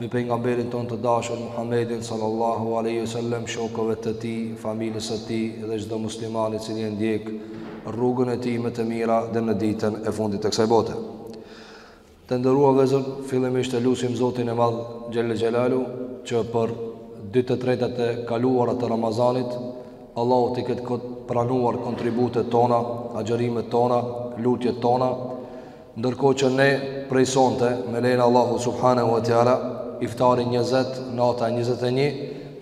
me pejgamberin ton të dashur Muhammedin sallallahu alaihi wasallam, shokëve të tij, familjes së tij dhe çdo musliman i cili e ndjek rrugën e tij me të mira deri në ditën e fundit të kësaj bote. Të nderuar vëllezër, fillimisht e lutim Zotin e Madh xhelle xhelalu që për dy të tretat e kaluara të Ramazanit, Allahu t'i ketë pranuar kontributet tona, agjërimet tona, lutjet tona Ndërkohë që ne prej sonte, me lejen e Allahut subhanehu ve teala, iftari njëzet, nata e njëzet e një,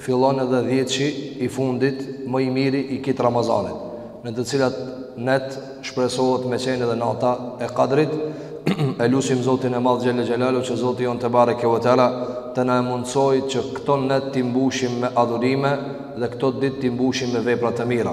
fillon edhe dhjetëshi i fundit më i miri i kit Ramazanit, në të cilat net shpresohet me qenë edhe nata e Kadrit, e lusim Zotin e Madh xhelle xhelalu që Zoti jonë te bareke ve teala të na e mundësojë që këto net t'i mbushim me adhurime dhe këto ditë t'i mbushim me vepra të mira.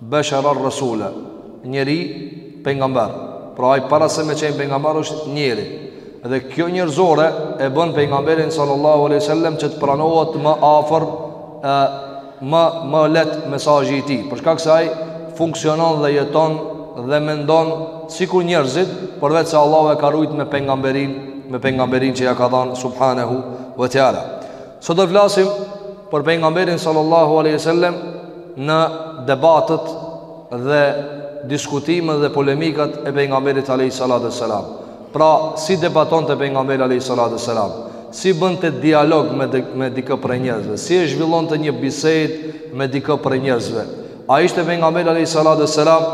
Besheren resula, njeri, pejgamber. Pra ai para se me qenë pejgamber është njeri. Dhe kjo njerëzore e bën pejgamberin sallallahu alaihi wasallam që të pranohet më afër e më, më leht mesazhi i tij. Për shkak se ai funksionon dhe jeton dhe mendon sikur njerëzit, përveç se Allahu e ka rujt me pejgamberinë, me pejgamberinë që ja ka dhënë subhanahu wa taala. Sot do flasim për pejgamberin sallallahu alaihi wasallam në debatet dhe diskutimet dhe polemikat e pejgamberit alaihi salatu wasalam. Pra, si debatonte pejgamberi alaihi salatu wasalam, si bënte dialog me de, me dikë prej njerëzve, si e zhvillonte një bisedë me dikë prej njerëzve. A ishte pejgamberi alaihi salatu wasalam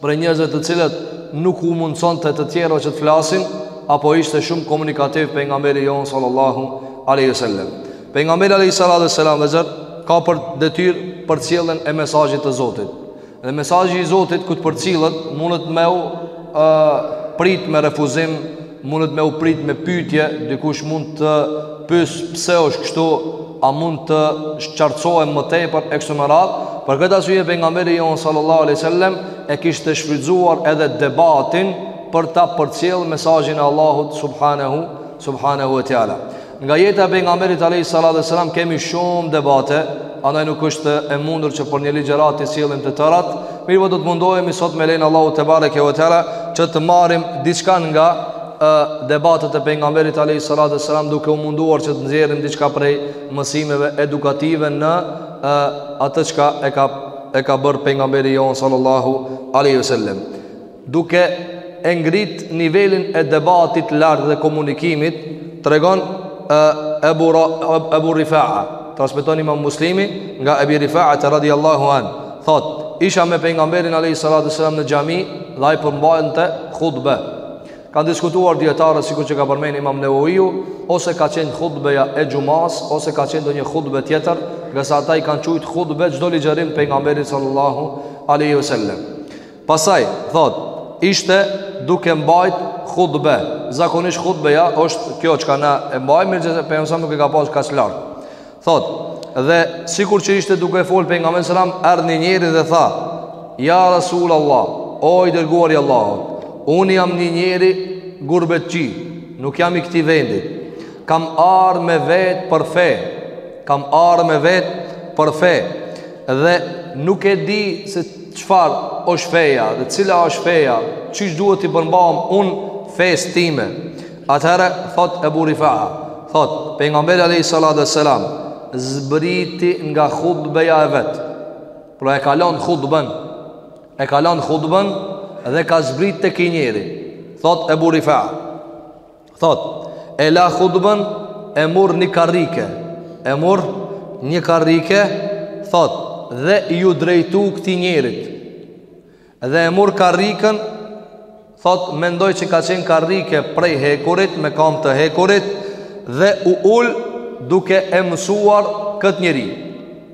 prej njerëzve të cilët nuk u mundësonte të tjerëve që të flasin, apo ishte shumë komunikativ pejgamberi jonë sallallahu aleyhi sallam. Pejgamberi alaihi salatu wasalam vëllezër, ka për detyrë përcjelljen e mesazhit të Zotit. Dhe mesazhi i Zotit kur të përcillet, mundet me u uh, prit me refuzim, Mundet me u prit me pyetje, dikush mund të pyesë pse është kështu, a mund të qartësohem më tepër e kështu me radhë. Për këtë arsye pejgamberi jonë sallallahu alaihi wasallam e kishte shfrytzuar edhe debatin për ta përcjell mesazhin e Allahut subhanahu subhanahu wa taala. Nga jeta e pejgamberit alayhi salatu wasalam kemi shumë debate, andaj nuk është e mundur që për një ligjëratë t'i sjellim të tërat, mirëpo do të mundohemi sot me lejen e Allahut tebareke ve teala që të marrim diçka nga e, debatet e pejgamberit alayhi salatu wasalam duke u munduar që të nxjerrim diçka prej mësimeve edukative në e, atë çka e ka e ka bërë pejgamberi jonë sallallahu alaihi wasallam. duke e ngrit nivelin e debatit lart dhe komunikimit, tregon Ebu Rifa'a, transmeton Imam Muslimi nga Abi Rifa'a radhiyallahu an, thot, isha me pejgamberin alayhi salatu sallam në xhami dhe ai po mbajnte hutbe. Kan diskutuar dietarët sikur që ka përmend Imam Newawiu ose ka qenë hutbeja e xhumasë ose ka qenë ndonjë hutbe tjetër, ngase ata i kanë qujt hutbe çdo ligjërim pejgamberit sallallahu alaihi wasallam. Pastaj, thot, ishte duke mbajt hutbe. Zakonisht hutbeja është kjo çka na e mbajm, mirëpo pejgamberi alejhi selam nuk e ka pas kaq lartë. Thot, dhe sikur që ishte duke fol pejgamberi alejhi selam, erdh një njeri dhe tha, ja Rasul Allah, o i dërguari i Allahut, unë jam një njeri gurbetqi, nuk jam i këtij vendi, kam ardhë me vet për fe, kam ardhë me vet për fe, Dhe nuk e di se çfarë është feja dhe cila është feja Qysh duhet t'i përmbam unë fesë time Atëherë, thot Ebu Rifa'a Thot, pejgamberi alejhi salatu we selam Zbriti nga hutbeja e vet Pra e ka lon hutben E ka lon hutben Dhe ka zbrit te ky njeri Thot Ebu Rifa'a Thot, e la hutbën e murr një karrike, e murr një karrike, thot, dhe iu drejtu këtij njerit, dhe e murr karrikën, thot, mendoj që ka qenë karrike prej hekurit, me kamë të hekurit, dhe u ul duke e mësuar këtë njeri.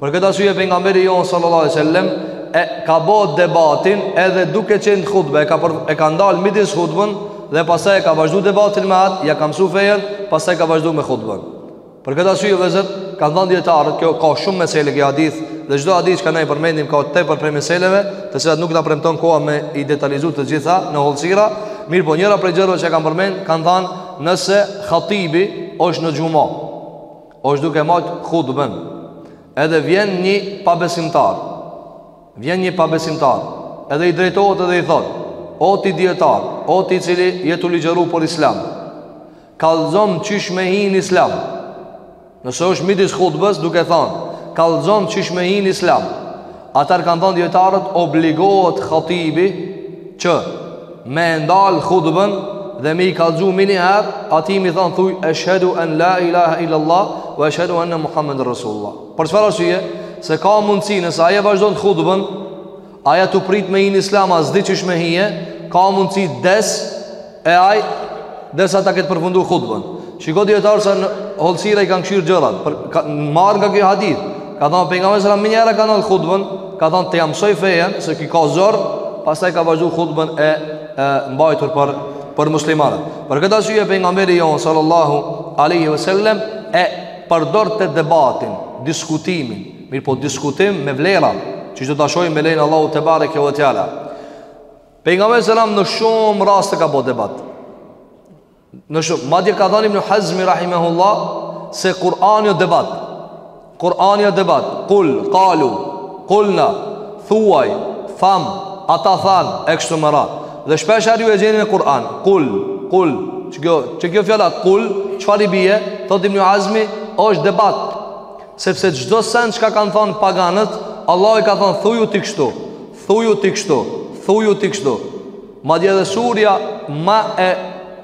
Për këtë arsye pejgamberi jon sallallahu alaihi wasallam e ka bo debatin edhe duke qenë hutbë, e ka për, e ka ndal midis hutbën dhe pastaj e ka vazhdu debatin me atë, ia ka mësu fenë, pastaj ka vazhdu me hutbën. Për këtë arsye vllezër kanë thënë dietarët, kjo ka shumë mesele ky hadith dhe çdo hadith që ne përmendim ka tepër prej meseleve, të cilat nuk na premton koha me i detalizu të gjitha në hollësira, mirëpo njëra prej gjërave që kanë përmend, kanë thënë nëse hatibi është në xhuma është duke majtë hutbën Edhe vjen një pabesimtar Vjen një pabesimtar Edhe i drejtohet edhe i thot O ti djetar O ti i cili je tu ligjëru për islam Kallxom qysh me hi në islam Nëse është midis hutbës duke than Kallxom qysh me hi në islam Atëherë kanë thënë dietarët obligohet hatibi që me ndal hutbën dhe me i kallxu menjëherë, atij me i than thuj eshhedu an la ilaha illa allah wa eshhedu anna muhammed rasulullah. Për çfarë arsye? Se ka mundësi nëse ai e vazhdon hutbën, ai a tu prit me hi në islam, as di qysh me hi e, ka mundësi des e ai derisa ta ketë përfundu hutbën. Shiko dijetarët se në hollësira i kanë kshyr gjërat, çka kanë marr nga ky hadith. Ka thanë pejgamberi sallallahu alajhi wasallam, ka lanë hutbën, ka thanë t'ia msoj fenë se ky ka zor, pastaj ka vazhdu hutbën e, e mbajtur për për muslimanët. Për këtë arsye pejgamberi jonë sallallahu alaihi wasallam e përdorte debatin, diskutimin, mirëpo diskutim me vlera, që do ta shohim me lejen e Allahut te bareke ve teala. Pejgamberi alayhis salam në shumë raste ka bo debat. Në shumë, madje ka thanë Ibn Hazmi rahimahullah se Kur'ani o debat. Kur'ani o debat. Kul, kalu, kulna, thuaj, thamë, ata thanë, e kështu me radhë. Dhe shpeshherë ju e gjeni në Kur'an. Kul, kul, që kjo fjala kul, çfarë i bie? Thotë Ibn Hazmi, është debat. Sepse çdo send çka kanë thanë paganët, Allahu i ka thanë thuju ti kështu. Thuju ti kështu, thuju ti kështu. Madje edhe surja ma e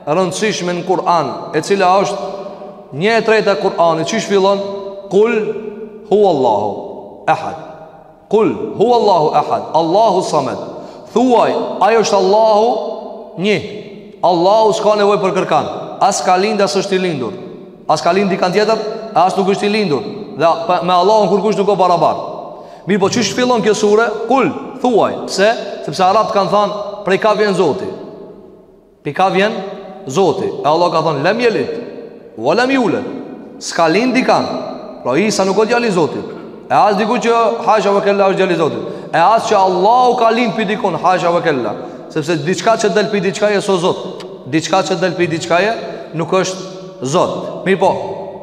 rëndësishme në Kur'an, e cila është një e treta e Kur'anit, qysh fillon Kul huwallahu ahad. Kul huwallahu ahad, Allahu samad. Thuaj, ai është Allahu një. Allahu s'ka nevojë për kërkan. As ka lind as është i lindur. As ka lind dikan tjetër, e as nuk është i lindur. Dhe me Allahun kurkush nuk o barabartë. Mirëpo qysh fillon kjo sure, kul, thuaj, pse, sepse arabët kanë thanë, prej ka vjen zoti. Pi ka vjen zoti. E Allahu ka thanë, lem jelid, ue lem juled, s'ka lind dikan. Pra Isa nuk o djali i zotit. E as dikush që hasha ve kella është djali i zotit. E as që Allahu ka lind pi dikun, hasha ve kella. Sepse diçka që del pi diçkaje s'o zot. Diçka që del pi diçkaje nuk është Zot. Mirëpo,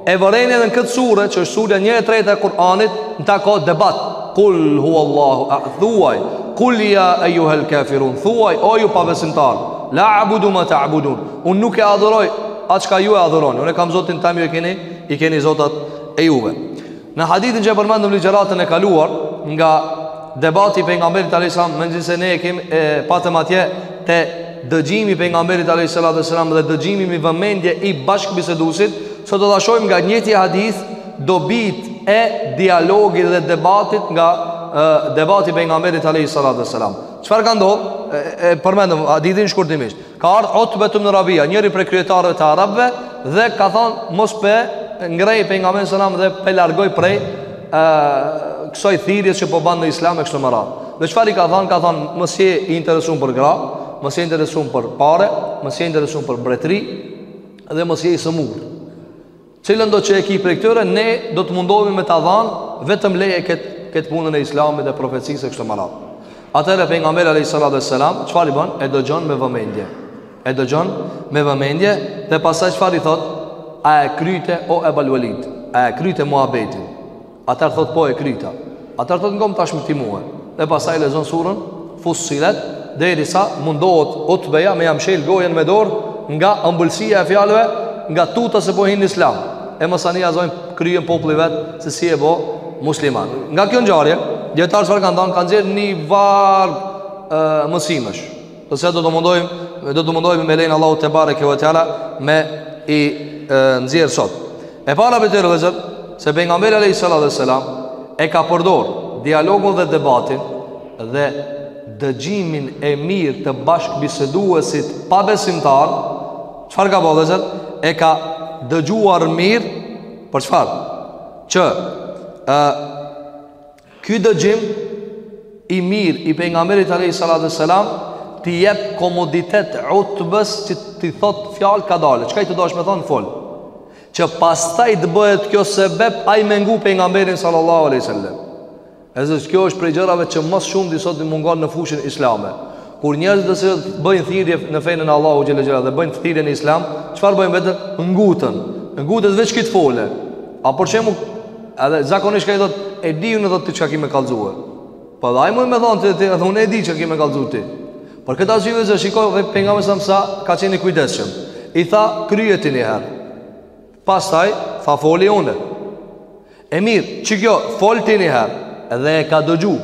e vëreni edhe në këtë sure, që është surja një e treta e Kur'anit, në ta ka debat. Kul huwallahu, a thuaj, kul ja ejuhel kafirun, thuaj, o ju pabesimtarë, la abudu ma tabudun, unë nuk e adhuroj, atë çka ju e adhuroni, unë e kam zotin tem ju e keni, i keni zotat e juaj. Në hadithin që e përmendëm ligjëratën e kaluar nga debati i pejgamberit alayhis salam, megjithëse ne e kemi e patëm atje te dëgjimi i pejgamberit alayhis salam dhe dëgjimi me vëmendje i bashkëbiseduesit, sot do ta shohim nga njëjti hadith dobitë e dialogit dhe debatit nga e, debati i pejgamberit alayhis salam. Çfarë ka ndodh? E përmendëm hadithin shkurtimisht. Ka ardhë Utbe ibn Rabia, njëri prej kryetarëve të arabëve dhe ka thanë mos pe ngrej pejgamberin sallallahu alajhi wasallam dhe pe largoj prej ë kësaj thirrjes që po ban në Islam e kështu me radhë. Dhe çfarë i ka thanë? Ka thanë mos je i interesun për gra, mos je i interesun për pare, mos je i interesun për mbretëri dhe mos je i sëmurë. Cilëndo që e ki prej këtyre ne do të mundohemi me ta dhan vetëm leje kët kët punën e Islamit dhe profecisë kështu me radh. Atëherë pejgamberi alayhis salatu wassalam çfarë i ban? E dëgjon me vëmendje. E dëgjon me vëmendje dhe pastaj çfarë i thot? A e kryte o Ebal Walid? A e kryte muhabetin? Atëherë thotë po e krita. Atëherë thotë ngom tashmë ti mua. Dhe pasaj lezon surën Fussilet derisa mundohet Utbeja me ja mshel gojën me dorë nga ëmbëlsia e fjalëve, nga tuta se po hin në Islam. E masani ja zojn kryen populli vet se si je bo musliman. Nga kjo ngjarje, dijetarët çfarë kanë thënë, kanë nxjerr një varg mësimesh. Po se do të mundohmi, do të mundohmi me lejen e Allahut tebareke ue teala me i e, nxjerr sot. E para prej tyre vëllezër, se pejgamberi alayhi salatu wassalam, e ka përdor dialogun dhe debatin dhe dëgjimin e mirë të bashkëbiseduesit pabesimtar, çfarë ka bo vëllezër, e ka dëgjuar mirë, për çfarë? Që, e, Ky dëgjim i mirë i pejgamberit alayhi salatu wassalam t'i jep komoditet Utbes që t'i thot fjalët kadalë. Çka të dosh me thon fol. Që pastaj të bëhet kjo sebeb ai me ngu pejgamberin sallallahu alaihi wasallam. Vëllezër kjo është prej gjërave që më së shumti sot mungon në fushën islame. Kur njerëzit të cilët bëjnë thirrje në fenë e Allahut xhela xhela dhe bëjnë thirrje në islam, çfarë bëjnë vetëm nguten. Ngutet veç ky të fole. A për shembull Edhe zakonisht ky i thot, e di unë thot ti çka ki me kallxue. Po edhe ai mun me thon ty edhe unë e di çka ki me kallxu ti. Për këtë arsye vëllezër shikoje pejgamberi sa sa ka qenë i kujdesshëm. I tha kryje ti një herë. Pastaj tha foli unë. E mirë, që kjo fol ti një herë dhe e ka dëgju.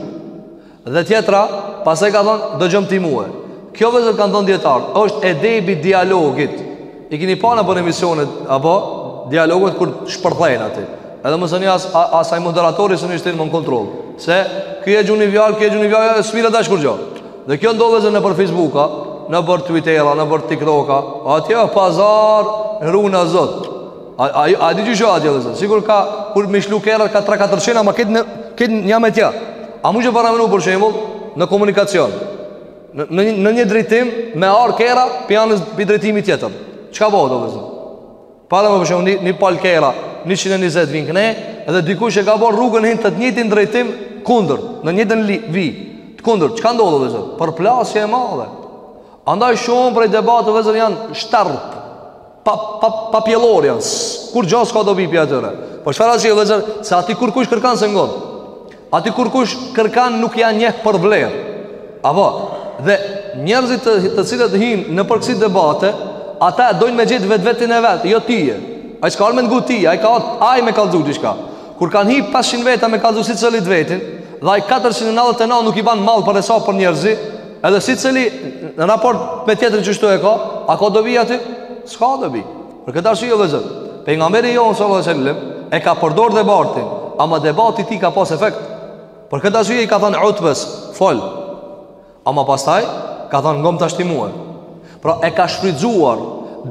Dhe tjetra, pastaj ka thonë, dëgjom ti mue. Kjo vëllezër kanë thonë dijetarët, është edebi i dialogut. I kini pa nëpër emisionet, apo dialoget kur shpërthejnë aty. Edhe masani as, as ai moderatori s'un i shtin mo në kontroll. Se, ky e gjun ni fjalë, ky e gjun ni fjalë, e s'merret vesh kurgjo. Dhe kjo ndodh vëllezër nëpër Facebooka, nëpër Twittera, nëpër TikToka. Atje pazar, runa Zot. A, a, a di qysh o atje vëllezër Sikur ka Kur me shlu kerret ka 3-4 qena Ma këtë, në, këtë një me tja A mu që paramenu për shembull Në komunikacion Në, në, në një drejtim Me ardh kerra Prej anës prej drejtimit tjetër Çka bohet vëllezër Parameno për shembull Një, një palë kerra 120 vijnë knej Edhe dikush e ka bo rrugën hin në të njëjtin drejtim Kundër Në të njëjtën li, vi Të kundërt Çka ndodh vëllezër Përplasje e madhe Andaj shumë prej debateve vëllezër janë Shterpë pa pa papjellor janë. Kurgja s'ka dobi pi atyre. Po çfarë asht vëllazër, se aty kurkush kërkan s'e ngon. Aty kurkush kërkan nuk ia njeh për vlerë. Apo dhe njerëzit të, të cilët hin nëpër ksi debate, ata dojnë me gjetë vetvetin e vet, jo tije. Ai s'ka ardh me ngu tije, ai ka ardh me kallzu diçka. Kur kanë hi 500 veta me kallzu secili vetin, dhe ai 499 nuk i ban ma për hesap për njerëzi, Edhe sicili në raport me tjetrin qështu e ka, a ka dobi aty? S'ka dobi. Për këtë arsye vllezër, Pejgamberi jonë sallallahu alejhi ve sellem, e ka përdor debatin, ama debati i tij ka pas efekt. Për këtë arsye i ka thënë Utbes, fol. Ama pastaj, ka thënë ngom tash ti mua. Pra e ka shfrytëzuar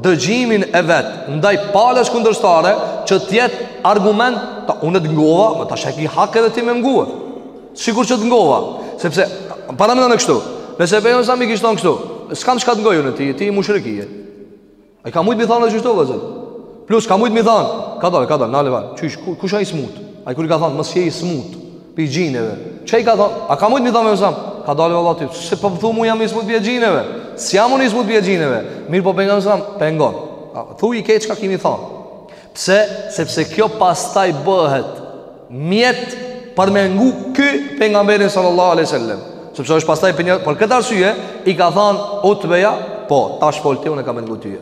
dëgjimin e vet ndaj palës kundërshtare që të jetë argument, unë të ngova, ma tash e ke hak edhe ti me m'ngu. Sikur që të ngova, sepse paramendone kështu. Nëse Pejgamberi m'i kish thon kështu, s'kam çka të ngojë unë ti, ti mushrik je. A ka mujt me i thonë ashtu vllezër. Plus ka mujt me i thonë, kadal, kadal, ndalu vlla. Qysh, kush a i smut? Ai kur i ka thonë, mos je i smutë. Pi xhineve. Çka i ka thonë? A ka mujtë me i thonë Pejgamberi? Kadal vlla ti. Se po thu mu jam i smut pi xhineve. Si jam unë i smut pi xhineve. Mirëpo pengon usam? Pengon. Thu krejt çka ki me thonë. Pse? Sepse kjo pastaj bëhet mjet për me ngu ky Pejgamberin sallallahu aleyhi sallam. Sepse është pastaj për një... Për këtë arsye i ka thonë Utbeja, po, tash fol ti unë kam me ngu tyje.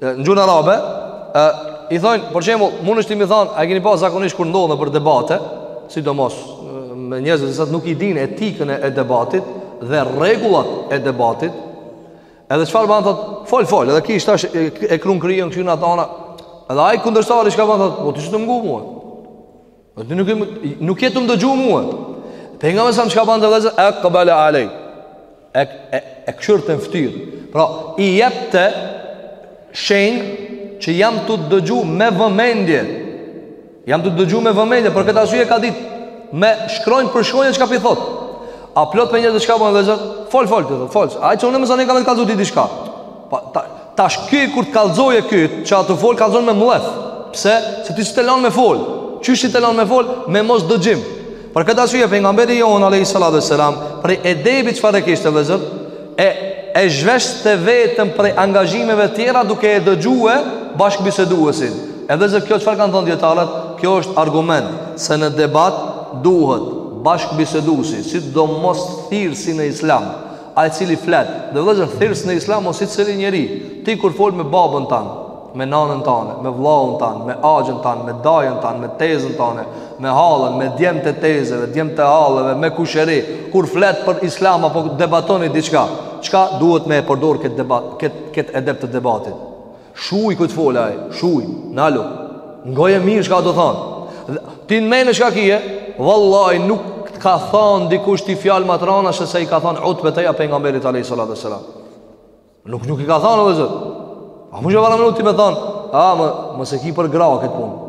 Në gjuhën arabe, e, i thonë, për shembull, munësh ti me i thonë, a e keni pa zakonisht kur ndodh nëpër debate, sidomos, me njerëz, që s'e nuk i dinë etikën e debatit dhe rregullat e debatit, edhe çfarë ban thot, fol, fol, edhe ky qitash e, e krun kryën, kqyr n'atë anë, edhe ai kundërshtari çka ban thot, po ti s'je tu m'ngu mua, Nuk, nuk je tu më dëgju mua. Pejgamberi salam çka bante vëllezër, ekbele alejhi. E e, e kqyrte në fytyr. Pra, i jepte shenjë që jam tu dëgju me vëmendje. Jam tu dëgju me vëmendje, për këtë arsye e ka ditë me, shkronjë për shkronjë çka po i thot. A plot prej njerëzve çka bajn vëllezër? Fol fol ti, fol. Ai qi unë masanej kam me të kallzu ti diçka. Pa ta, Tash ky kur të kallxojë ky, qi a tu fol kallxon me mllef. Pse? Se ti s'je tu e lën me fol. Qysh s'je tu e lën me fol? Me mosdëgjim. Për këtë arsye pejgamberi jon alayhi salatu selam, prej edebit çfarë e kishte vllezër? E e zhveshte veten prej angazhimeve të tjera duke e dëgjue bashkëbiseduesin. E vllezër kjo çfarë kanë thënë dijetarët? Kjo është argument se në debat duhet bashkëbiseduesi, sidomos thirrësi në islam. Ai i cili flet, dhe vëllezër thirrës në Islam osht sicili njeri, ti kur fol me babën tan, me nanën tane, me vëllaun tan, me axhën tan, me dajën tan, me tezën tane, me hallën, me djemtë e tezeve, djemtë e halleve, me kusheri, kur flet për Islam apo debatoni diçka, çka duhet me e përdor këtë debat, këtë këtë edep të debatit. Shuj kur të folë ai, shuj, nalu Ngoje mirë çka do thanë Dhe, Ti në men çka kije Vallahi nuk të ka thanë dikush ty fjalë ma t'rana Se se i ka thanë Utbeja pejgamberit alejhi salatu wasallam Nuk nuk i ka thanë vëllezër A mun e paramenu ti me thanë A më, mos e ki për gra këtë punë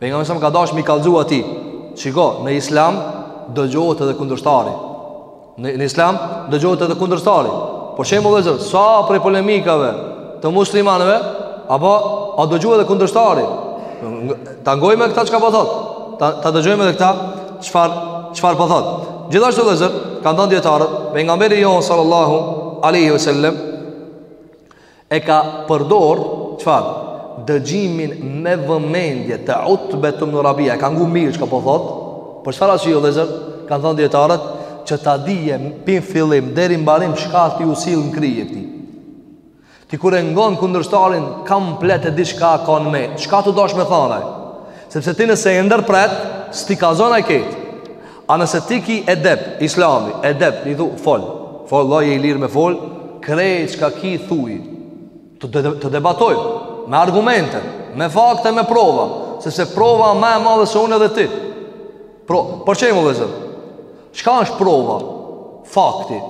Pejgamberi alejhi selam ka dash me i kallzu atij Shiko, në islam dëgjohet edhe kundërshtari Në, në islam dëgjohet edhe kundërshtari Për shembull vëllezër, sa prej polemikave të muslimanëve Apo, a dëgjohet edhe kundërshtari Ta ngojmë këta çka po thotë Ta, ta dëgjojmë edhe këta çfarë, çfarë po thotë Gjithashtu vëllezër, kanë thonë dijetarët Pejgamberi jonë sallallahu aleyhi ve sellem E ka përdor, çfarë? Dëgjimin me vëmendje te Utbe ibnu Rabia. E ka ngu mirë çka po thotë. Për çfarë arsye vëllezër, kanë thonë dijetarët, që ta dije pi n'fillim, deri në mbarim, çka tu iu sill në krije këtij. Ti kur e ngon kundërshtarin, komplet e di çka ka në men, çka tu dash me thanë ai. Sepse ti nëse e ndërpret, s'ti ka zonaj ketë. A nëse ti ki edep, islami, edep, i thu, fol, fol, fol, je i lirë me fol, krejt çka ki thuje, të, de, të debatojmë, me argumente, me fakte, me prova, sepse prova ma e madhe se unë edhe ti. Pro, për shembull vëllezër, çka është prova? Fakti.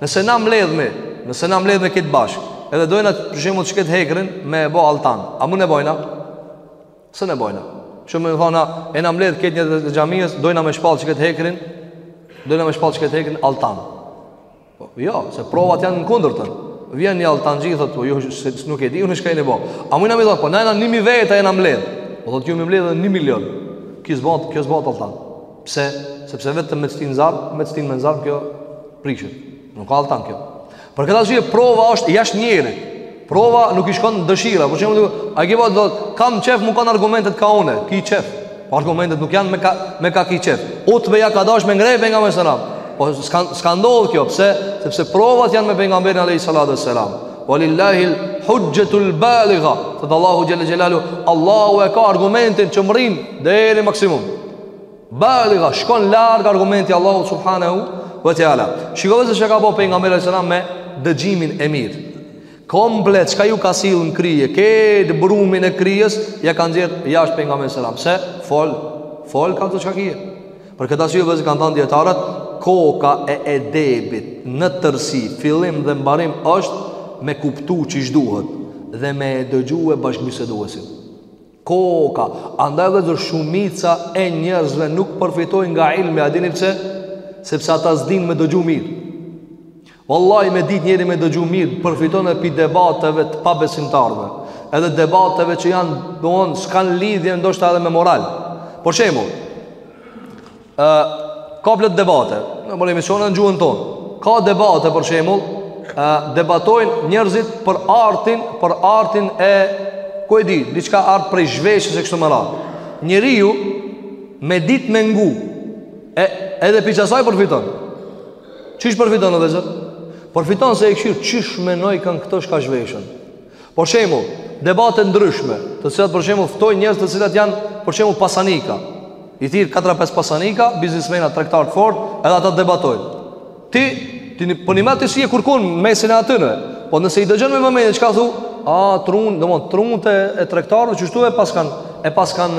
Nëse na mledhmi, nëse na mledhmi këtu bashkë, edhe dojna për shembull qet hekrin me e bo altan, a mund e bojna? S'un e bojna. Që me thonë, jena mledh këtu një të xhamisë, dojna me shpalë që këtë hekrin, dojna me shpallë qet hekrin altan. Po, jo, se provat janë në kundërtën. Vjen një altanxhi, thotë, po, ju nuk e di, unë çka jeni bo. A mujna me thonë, po, na jena nimi vetë, a jena mledh. Po, thotë, ju me u mledh edhe një milion. Kjo s'bahet, kjo s'bahet altan. Pse? Sepse vetëm me shti n'zjarr, me shti në zjarr, kjo prishet. Nuk a altan kjo. Për këtë arsye prova është jashtë njerit. Prova nuk i shkon dëshira. Për shembull, a ke pa, thotë kam qejf, me kanë argumentet kah unë. Ki qejf. Po argumentet nuk janë me kah me kah ki qejf. Utbeja ka dash me ngrej pejgamberin sallallahu alajhi wasallam. Po s'ka s'ka ndodhur kjo, pse? Sepse provat janë me pejgamberin alajhi salatu wasallam. Walillahi al-hujjatul baligha. Thotë Allahu jalla jalalu. Allahu e ka argumentin që mrin deri maksimum. Baligha, shkon larg argumenti i Allahut subhanahu wa taala. Shiko vëllezër çka ka bo pejgamberi sallallahu alajhi wasallam me dëgjimin e mirë. Komplet çka ju ka sill në krije, këtë brumin e krijes ja ka nxjerr jashtë pejgamberi sallallahu alajhi wasallam. Pse fol, fol këto çka kije. Për këtë arsye vëllezër kanë thënë dijetarët, koka e edebit në tërësi, fillim dhe mbarim është me kuptu qysh duhet dhe me e dëgjue bashkëbiseduesin. Koka, andaj vllezër shumica e njerëzve nuk përfitojnë nga ilmi, a dini pse? Sepse ata s'dinë me dëgju mirë. Wallahi me ditë njeri me dëgju mirë, përfiton edhe pi debateve të pabesimtarve, edhe debateve që janë, domethanë, s'kanë lidhje ndoshta edhe me moral. Për shembull, Ë ka plot debate. Nëpër emisiona në gjuhën tonë. Ka debate për shembull, ë debatojnë njerëzit për artin, për artin e ku e di, diçka art prej zhveshjes e kështu me radhë. Njeriu me ditë me ngu edhe pi qasaj përfiton. Qysh përfiton vllezër? Përfiton se e kshyr qysh menojkan këta çka zhveshën. Për shembull, debate t'ndryshme, të cilat për shembull ftojnë njerëz të cilët janë për shembull pasanika. I thirr 4-5 pasanika, biznesmena tregtar të fortë, edhe ata debatojnë. Ti ti po njëmend ti s'je kurkun në mesin e atynve. Po nëse i dëgjon me vëmendje çka thu, a trun, domthon trunt e tregtarëve qështu e paskan e paskan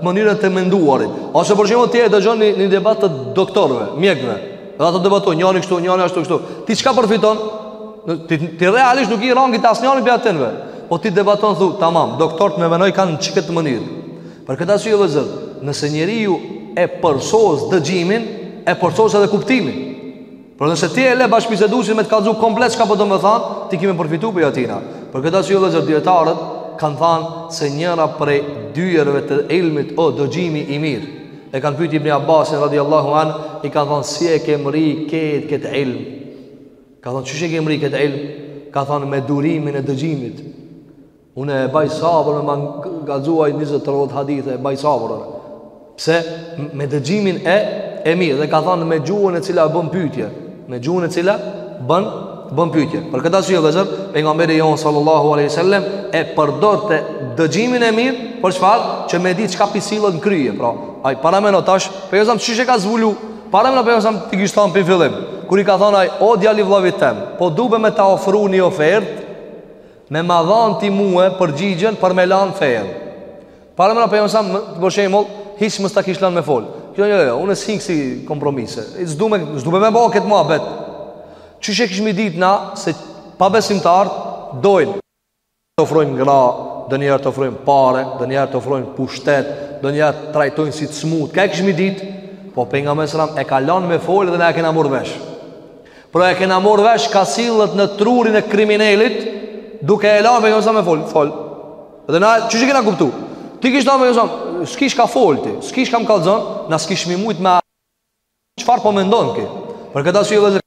mënyrën e të menduarit. Ose për shembull ti e dëgjon një, një debat të doktorëve, mjekëve. Edhe ata debatojnë, njëri kështu, njëri ashtu kështu. Ti çka përfiton? Ti, ti realisht nuk je rangi t'asnjërit pi atynve. Po ti debaton thu, tamam, doktorët menojkan n'qikët mënyrë. Për këtë arsye vllezër, nëse njeriu e përsos dëgjimin, e përsos edhe kuptimin. Por nëse ti e le bashkëbiseduesin me të kallzu komplet çka po do me thanë, ti ki me përfitu pi atina. Për këtë arsye vllezër dijetarët kanë thënë se njëra prej dyerve të ilmit o dëgjimi i mirë. E kanë pyetur Ibn Abbasin radiallahu anh, i kanë thënë si e ke mrri këtë këtë ilm. Ka thonë, qysh e ke mrri këtë ilm? Ka thonë, me durimin e dëgjimit. Unë e baj sabër, me më kallzu ai 20-30 hadithe, e baj sabër. Pse? Me dëgjimin e, e mirë. Dhe ka thonë, me gjuhën e cila bën pytje. Me gjuhën e cila bën, bën pytje. Për këtë arsye vllezër, Pejgamberi jonë sallallahu aleyhi sallem, e përdorte dëgjimin e mirë, për çfarë që me di çka p'i sillet në kryje. Pra, ai, parameno tash, Pejgamberi alejhi selam qysh e ka zbulu, Parameno Pejgamberi alejhi selam t'i kish thanë pi n'fillim Kur i ka thanë ai, o djali vllavit tem Po du be me ta ofru një ofertë Me ma dhanë ti mue përgjigjen për me lanë fejën Parameno Pejgamberi alejhi selam për shembull Hiç mos ta kish lanë me folë Jo jo, jo, unë s'hi n'ksi kompromise S'du me, s'du me me bo këtë muhabet Qysh e kishmi ditë na Se pabesimtarët dojnë Të ofrojnë gra, donjëherë të ofrojnë pare, donjëherë të ofrojnë pushtet, donjëherë të trajtojnë si të smut. Ka e kishmi dit, po Pejgamberi alejhi selam e ka lanë me folë dhe na e kena mor vesh. Pra e kena mor vesh ka sillet në trurin e kriminelit, duke e lanë Pejgamberi alejhi selam me folë. Fol. Dhe na, qysh e kena kuptu? T'i kish thanë Pejgamberi alejhi selam, s'ki çka fol ti, s'ki çka m'kallzon, na s'kishmi mujtë me a... Çfarë po mendon ky? Për këtë arsye vllezër...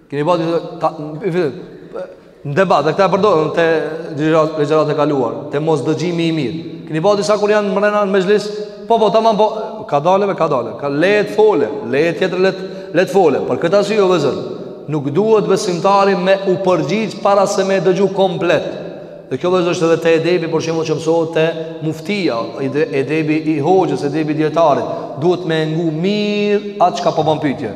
Keni bërë një në debat, dhe këta e përdojnë te ligjërata e kaluar, te mosdëgjimi i mirë. Keni bërë disa kur janë mrena në mexhlis, po po, tamam po, kadale me kadale, leje t'fole, leje tjetrin le t', le t'fole. Për këtë arsye o vllezër, nuk duhet besimtari me u përgjigj para se me dëgju komplet. Dhe kjo vllezër është edhe te edebi, për shembull mësohet te muftia, edebi i hoxhës, edebi i dijetarit, duhet me e ngu mirë atë çka po bën pytje.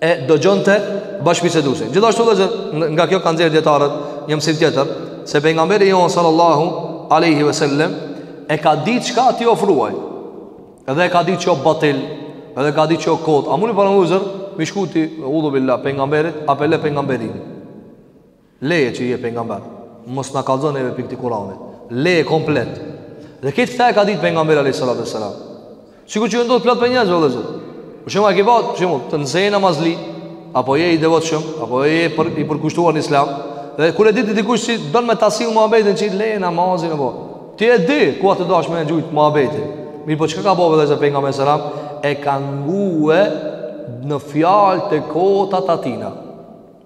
e dëgjonte bashkëbiseduesin. Gjithashtu edhe nga kjo kanë nxjerrë dijetarët një mësim tjetër se pejgamberi jon sallallahu alaihi wasallam e ka ditë çka t'i ofroj. Edhe e ka ditë që o batil, edhe ka ditë që o kot. A muni paramendu vllezër, me i shku ti eudhu billah pejgamberit, a pe le pejgamberinë. Leje që je pejgamber. Mos na kallxo neve prej këtij Kur'anit. Leje komplet. Dhe krejt këta e ka ditë pejgamberi alayhis salatu wassalam. Sikur që ndodh plot për njerëz vllezër. Për shembull, ai bëhet, për shembull, nëse je namazli, apo je i devotshëm, apo je për, i përkushtuar në Islam, dhe kur e dit dikush si don me ta sill muhabetin që leje namazin apo ti e di ku a tu dash me gjujt muhabetin. Mirëpo çka ka bo vllezër pejgamberi sallallahu alaihi wasallam? E ka ngue në fjalë të kota t'atina.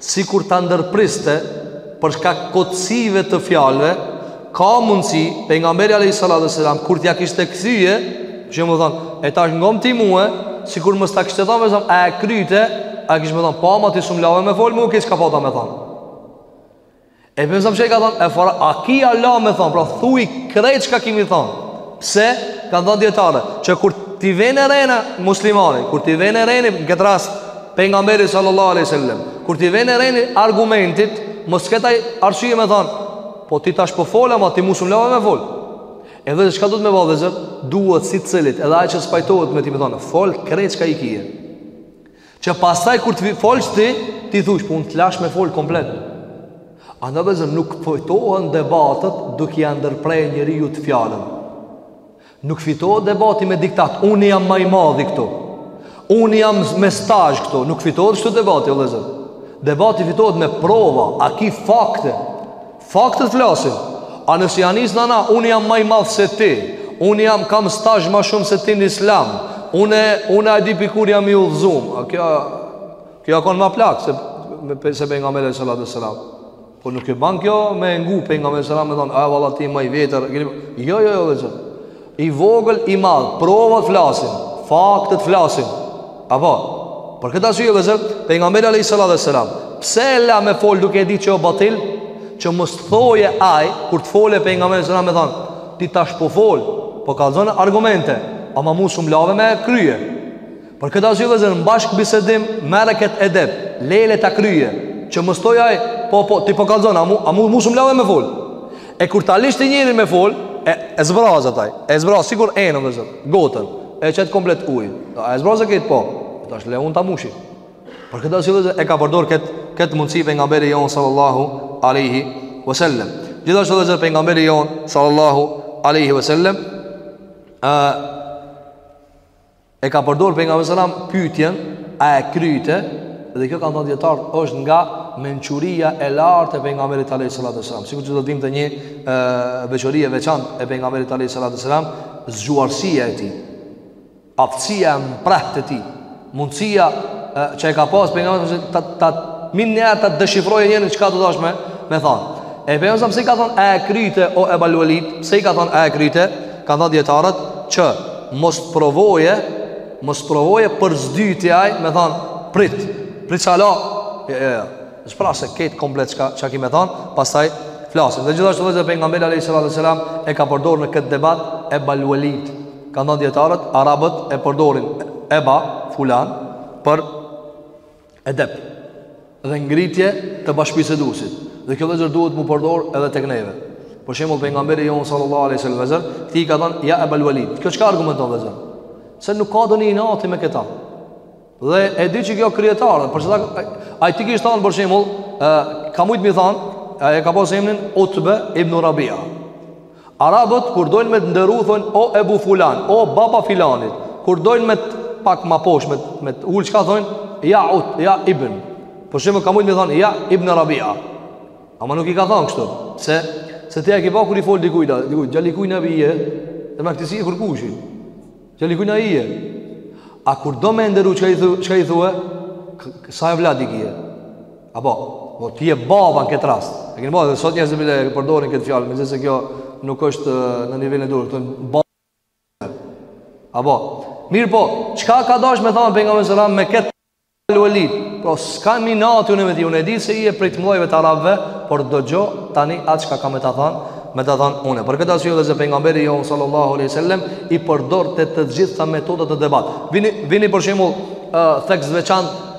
sikur ta ndërpriste për shkak kotësive të fjalëve, ka mundësi pejgamberi alayhi salatu wasalam kur t'ia kishte kthye, për shembull me thon, e tash ngom ti mua, sikur mos ta kishte thënë vetëm a e kryte, ai kish me thon, po ama ti s'um lave me fol, mu krejt çka pata me thon. E përmendëm që i ka thonë, e fara, a ki hala me thonë, pra thuj krejt çka ki me thonë, pse, kanë thonë dijetarët, që kur t'i vjen reni muslimanit, kur t'i vjen reni, në këtë rast, pejgamberit sallallahu aleyhi sallam, kur t'i vjen reni argumentit, mos ket aj arsye me thonë, po ti tash po fola, ama ti mu s'um lave me fol. Edhe çka duhet me ba vllezër, duhet secilit, edhe aj që s'pajtohet me ti me thonë, fol krejt çka i kije. Që pastaj kur të folsh ti, t'i thush, po unë të lash me fol komplet. Andaj vllezër nuk fitohen debatet duke ia ndërpre njeriut fjalën. Nuk fitohet debati me diktat, unë jam ma i madhi këtu. Unë jam me stazh këtu, nuk fitohet shtu debati, o vllezër. Debati fitohet me prova, a ki fakte. Faktet flasin. A nëse ia nisim na, unë jam ma i madh se ti. Unë jam kam stazh ma shumë se ti në islam. Unë, unë e di prej kur jam i udhëzum. A kjo, kjo o kon ma plak se, se pejgamberi alayhis salatu wassalam. Po nuk e ban kjo me ngu pejgamberi alayhi selam me thonë, a vala ti ma i vjetër. Jo, jo, jo, vllezër. I vogël i madh, provat flasin, faktet flasin. Apo, për këtë arsye vllezër, pejgamberi alayhis salatu wassalam, pse e la me fol duke e ditë që o batil, që mos t'thoje ai kur të fole pejgamberi sallallahu alaihi wasallam me thon, ti tash po fol, po kallzon argumente, ama mu s'um lave me krye. Për këtë arsye vëllezër në bashkëbisedim merre kët edep, le le ta kryje, që mos thojë ai, po po ti po kallzon, a mu a mu s'um lave me fol. E kur ta lish ti njerin me fol, e e zbraz atë aj, e zbraz sikur enën vëllezër, gotën, e çet komplet ujë. Do e zbraz këtë po. Tash le un ta mushi. Për këtë arsye vëllezër e ka përdor kët kët mundësi pejgamberi jon sallallahu alaihi wasallam. Gjithashtu vëllezër pejgamberi jon sallallahu alaihi wasallam ë E ka përdorë pejgamberi alejhi selam pytjen A e kryte Dhe kjo kanë thënë dijetarët është nga mençuria e lartë e pejgamberit alejhi salatu ve selam Sikur që do ta dimë te një e, veçori e veçantë e pejgamberit alejhi salatu ve selam Zgjuarsia e tij Aftësia e mprehtë e tij Mundësia e, që e ka pas pejgamberi Ta, ta min një atë ta deshifrojë njerin çka do tash me me thonë E pejgamberi pse i ka thonë a e kryte o Ebal Velid Pse i ka thonë a e kryte Kanë thënë dijetarët që mos provoje Mos provoje për s'dyti aj Me thënë prit Prit sa la e, e, e. shpraze këtë komplet ça, ça ki me thënë Pastaj flasim Dhe gjithashtu edhe pejgamberi a.s. E ka përdor në këtë debat Ebal Velid Kanë thënë dijetarët Arabët e përdorin eba fulan Për edep dhe ngritje të bashkëbiseduesit. Dhe kjo vëllezër duhet mu përdor edhe tek neve. Për shembull pejgamberi jon sallallahu alaihi wasallam vëllezër, këtij i ka thënë ja Abul Walid. Kjo çka argumenton vëllezër? Se nuk ka doni inat me këta. Dhe e di që ky o kryetar, por çka ai t'i kish thënë për shembull, ka mujt me i thënë, ai ka pasur emrin Utbe ibn Rabia. Arabët kur dojnë me të nderu thojnë o ebu fulan, o baba filanit Kur dojnë me të pak ma posht, me, me të ul çka thojnë Ja ut, ja ibn Për shembull ka mujtë me thonë ja ibn rabia Ama nuk i ka thonë kështu Se, se ti e ki pa kur i folë dikujta Dikujt, djali kujna vije Dhe me këtë si kërkushin Djali kujna vije A kur do me e nderu çka i, thu, çka i thue Sa e vladi kje Apo, po ti je baba në këtë rast. E keni bërë sot njerëzit bile e përdorin këtë fjalë, megjithëse se kjo nuk është në nivelin e duhur. Thonë baba. Apo, mirë po, çka ka dashur me thënë pejgamberi sallallahu alajhi wasallam me këtë Al-Walid, po s'kam inat unë me ti, unë e di se je prej të mdhojve të arabve, por dëgjo tani atë çka kam me të thanë, me të thanë une. Për këtë arsye vëllezër pejgamberi jonë sallallahu aleyhi sallem, i përdorte të gjitha metodat e debat. Vini, vini për shembull uh, theks veçan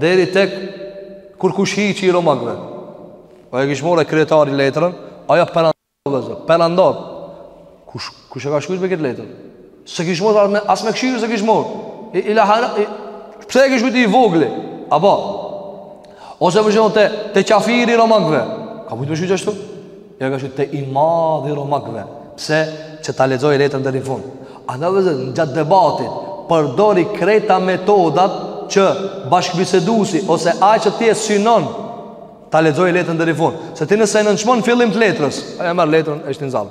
Deri tek kurkush hiçi i romakëve. Po e kish morë kryetari letrën, aj perandor, perandor. Kush kush e ka shkruar me këtë letër? S'e kish morë as me as me kshyrë s'e kish morë. I, i lahara, i, pse e kish qujt i vogli? Apo, ose më shumë të, të qafiri romakëve. Ka mujtë me shkruar qashtu? Ja ka shkru te i madhi i romakëve. Pse që ta lexojë letrën deri në fund. Andaj vëllezër gjatë debatit përdori krejt ato metodat që bashkëbiseduesi ose ai që ti e synon ta lexojë letrën deri në fund. Se ti nëse e nënçmon n'fillim të letrës, ai e merr letrën e shtin n'zall.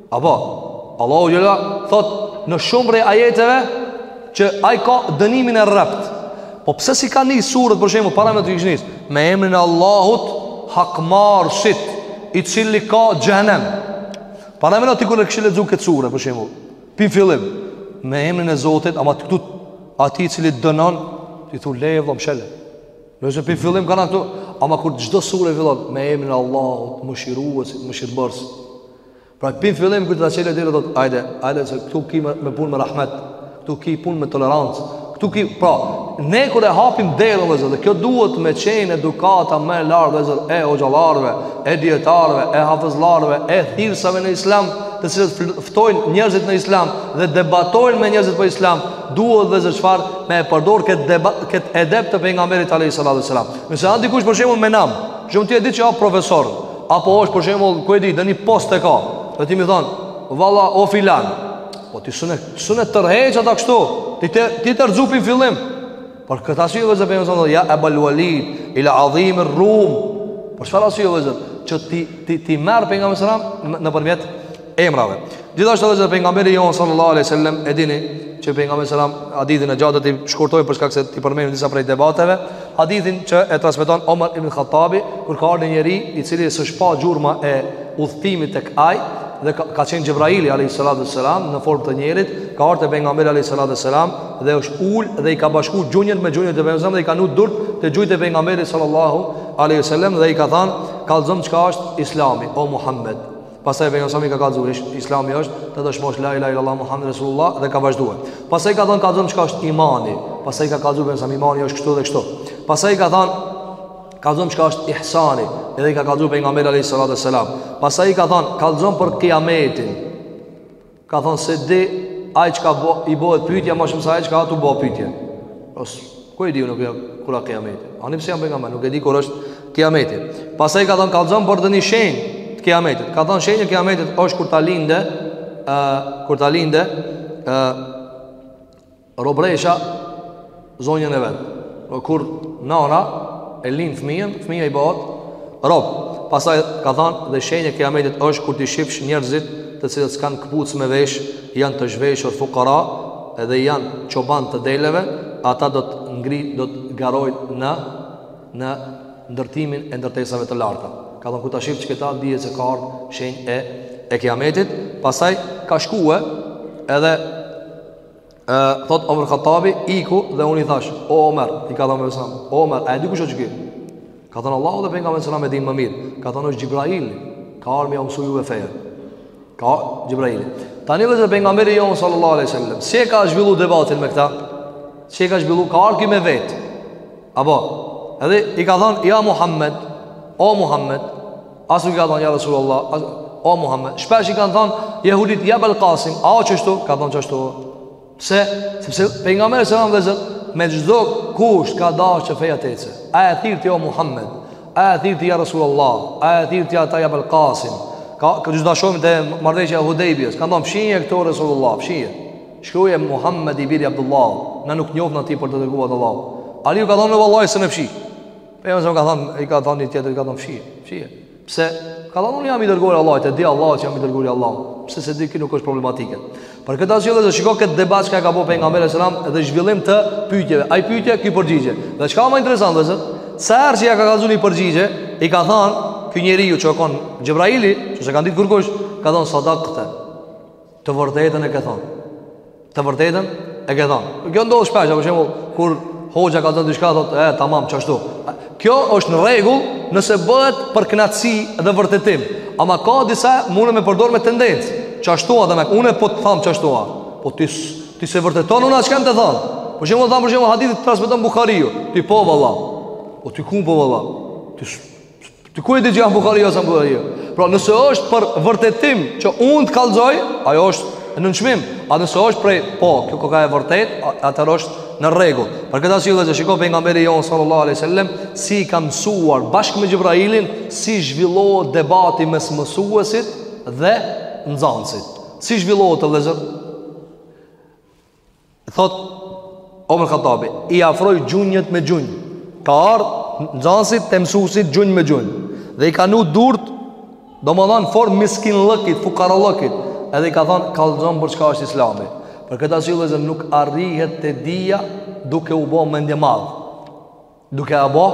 Apo, Allahu xhel-le thotë në shumë prej ajeteve që ai ka dënimin e rreptë. Po pse s'i ka nisë suret për shembull paramendo t'i kish nis? Me emrin e Allahut hakmarrësit i cili ka xhehenem. Paramendo ti kur e kishe lexu këtë sure për shembull. Pi n'fillim, me emrin e Zotit, ama të këtij atij i cili dënon, ti thu le vllo she le. Nëse pi n'fillim kan këtu, ama kur çdo sure fillon, me emrin e Allahut, mëshiruesit, mëshirëbërësit. Pra pi n'fillim ky ta çel derën thotë, hajde, hajde se këtu ki me, me punë me rahmet, këtu ki punë me tolerancë. Këtu ki, pra, ne kur e hapim derën vëllezër dhe kjo duhet me qenë edukata më e lartë vëllezër e hoxhallarëve, e dietarëve, e hafëzllarëve, e thirrësave në islam, të cilët ftojnë njerëzit në islam dhe debatojnë me njerëzit për islam, duhet vëllezër çfarë me e përdor këtë debat, këtë edep të pejgamberit alejhis salatu ues selam. Nëse a dikush për shembull me nam, shumë ti e di që a profesor, Apo është për shembull, ku e di, në një post e ka. Dhe ti m'i thanë, valla o filan. Po ti s'un e, s'un e tërheq ata kështu. Ti të, ti të rxhupi në fillim. Për këtë arsye vëllezër pejgamberi ja Ebul Velid ila adhim rum. Për çfarë arsye vëllezër? Që t'i t'i t'i merr pejgamberi sallallahu alajhi wasallam nëpërmjet emrave. Gjithashtu edhe pejgamberi jonë sallallahu alaihi wasallam e dini që pejgamberi sallam hadithin e gjatë t'i shkurtoj për shkak se t'i përmend disa prej debateve, hadithin që e transmeton Omar ibn Khattabi kur ka ardhur një njeri i cili s'u shifke gjurma e udhëtimit tek ai dhe ka, ka qenë Xhibraili alayhi salatu sallam në formë të njerit, ka ardhur te pejgamberi alayhi salatu sallam dhe është ul dhe i ka bashku gjunjët me gjunjët e pejgamberit dhe i ka vnu durt te gjujt e pejgamberit sallallahu alaihi wasallam dhe i ka thënë kallxom çka është Islami o Muhammed Pastaj pejgamberi sallam i ka kallxu, Islami është të dëshmosh la ilaha illallah Muhammed rasulullah dhe ka vazhduar. Pastaj i ka thanë kallxom çka është imani. Pastaj i ka kallxu pejgamberi sallam imani është kështu dhe kështu. Pastaj i ka thanë kallxom çka është ihsani, edhe i ka kallxu pejgamberi alayhi salatu wasalam. Pastaj i ka thanë kallxom për kijametin. Ka thonë se di ai çka bo, i bëhet pyetja më shumë se ai çka atu bë pyetje. As ku e di unë kur a kiameti. Anipse jam pejgamber, nuk e di kur është kiameti. Pastaj ka thonë kallxon për ndonjë shenjë të kiametit. Ka thonë shenja e kiametit është kur ta lindë, ë kur ta lindë, ë robresha zonjën e vet. Po kur nana e lin fëmijën, fëmija i bëhet rob. Pastaj ka thënë dhe shenja e kiametit është kur t'i shifsh njerëzit të cilët s'kan këpucë me vesh, janë të zhveshur fukara dhe janë çoban të deleve, ata do të ngri, do të garojnë në në ndërtimin e ndërtesave të larta. Ka thënë kur ta shifsh qeta dije se ka ardhur shenjë e e kiametit, pastaj ka shkuar edhe Ë thot Omer Khattabi iku dhe unë i thash, "O Omer, i ka thënë alejhi selam, "O Omer, a e di kush është ky?" Ka thënë Allahu dhe pejgamberi sallallahu alajhi wasallam e din më mirë. Ka thënë është Xhibrail, ka ardhur me mësu juve fenë. Ka Xhibrail. Tani vetë pejgamberi jon sallallahu alajhi wasallam, si e ka zhvilluar debatin me këta? Si e ka zhvilluar? Ka ardhur me vet. Apo, edhe i ka thënë, "Ja Muhammed, o Muhammed, As nuk i ka thonë ja Resulullah, as o Muhammed. Shpesh i kanë thonë jehudit ja Ebel Kasim, a o qeshtu? Ka thonë qeshtu. Pse? Sepse pejgamberi alejhi selam vllezër me çdo kusht ka dashur që feja të ecë. A e thirr ti o Muhammed? A e thirr ti ja Resulullah? A e thirr ti ata ja Ebel Kasim? Ka ka ndodhur te marrëveshja e Hudejbisë. Ka thonë fshije këtë Resulullah, fshije. Shkruaje Muhammed i biri Abdullah, na nuk njohim na ti për të dërguar Allahu. Aliu ka thonë vallahi s'e fshij. Pejgamberi alejhi selam ka thonë, i ka thonë një tjetër, i ka thonë fshije, fshije. Pse? Ka thonë, unë jam i dërguari Allahut, e di Allahu që jam i dërguari Allahut. Pse s'e di ky, nuk është problematike. Për këtë arsye vllezër shiko këtë debat që ka bo pejgamberi alejhi selam dhe zhvillim të pytjeve. Ai pytje, ky përgjigje. Dhe çka më interesant vllezër? Sa herë që ja ka kallzu një përgjigje, i ka thonë, ky njeriu që o kon Xhebraili, që s'e ka ditë kërkush, ka thonë, sadakte. Të vërtetën e ke thonë. Të vërtetën e ke thonë. Kjo ndodh shpesh, për shembull, kur hoxha kallzon diçka thotë, "E, tamam, çashtu." Kjo është në rregull nëse bëhet për kënaqësi dhe vërtetim. Ama ka disa mundë me përdor me tendencë. Çashtu edhe unë po të them çashtu. Po ti ti s'e vërteton unë çka të thom. Për shembull, tham për shembull hadithin e transmeton Buhariu. Ti po valla. Po ti ku po valla? Ti Ti ku e di që o n'Buhari? Pra nëse është për vërtetim që unë të kallzoj, ajo është nënçmim. A nëse është për po, kjo koka e vërtet, atëherë është në rregull. Për këtë arsye vëllezër shiko pejgamberi jon sallallahu alaihi wasallam si i ka mësuar bashkë me Xhibrailin si zhvillohet debati mes mësuesit dhe nxënësit. Si zhvillohet vllezër? Thot Omer Khattabi, i afroi gjunjët me gjunjë. Ka ardhë nxansi te mësusi gjunjë me gjunjë. Dhe i ka vnu durt, domethanë formë miskinllëkit, fukarallëkit. Edhe i ka thanë, kallëzom për çka është islami. Për këtë arsye vllezër nuk arrihet te dija duke u bo mendjemadh. Duke u bo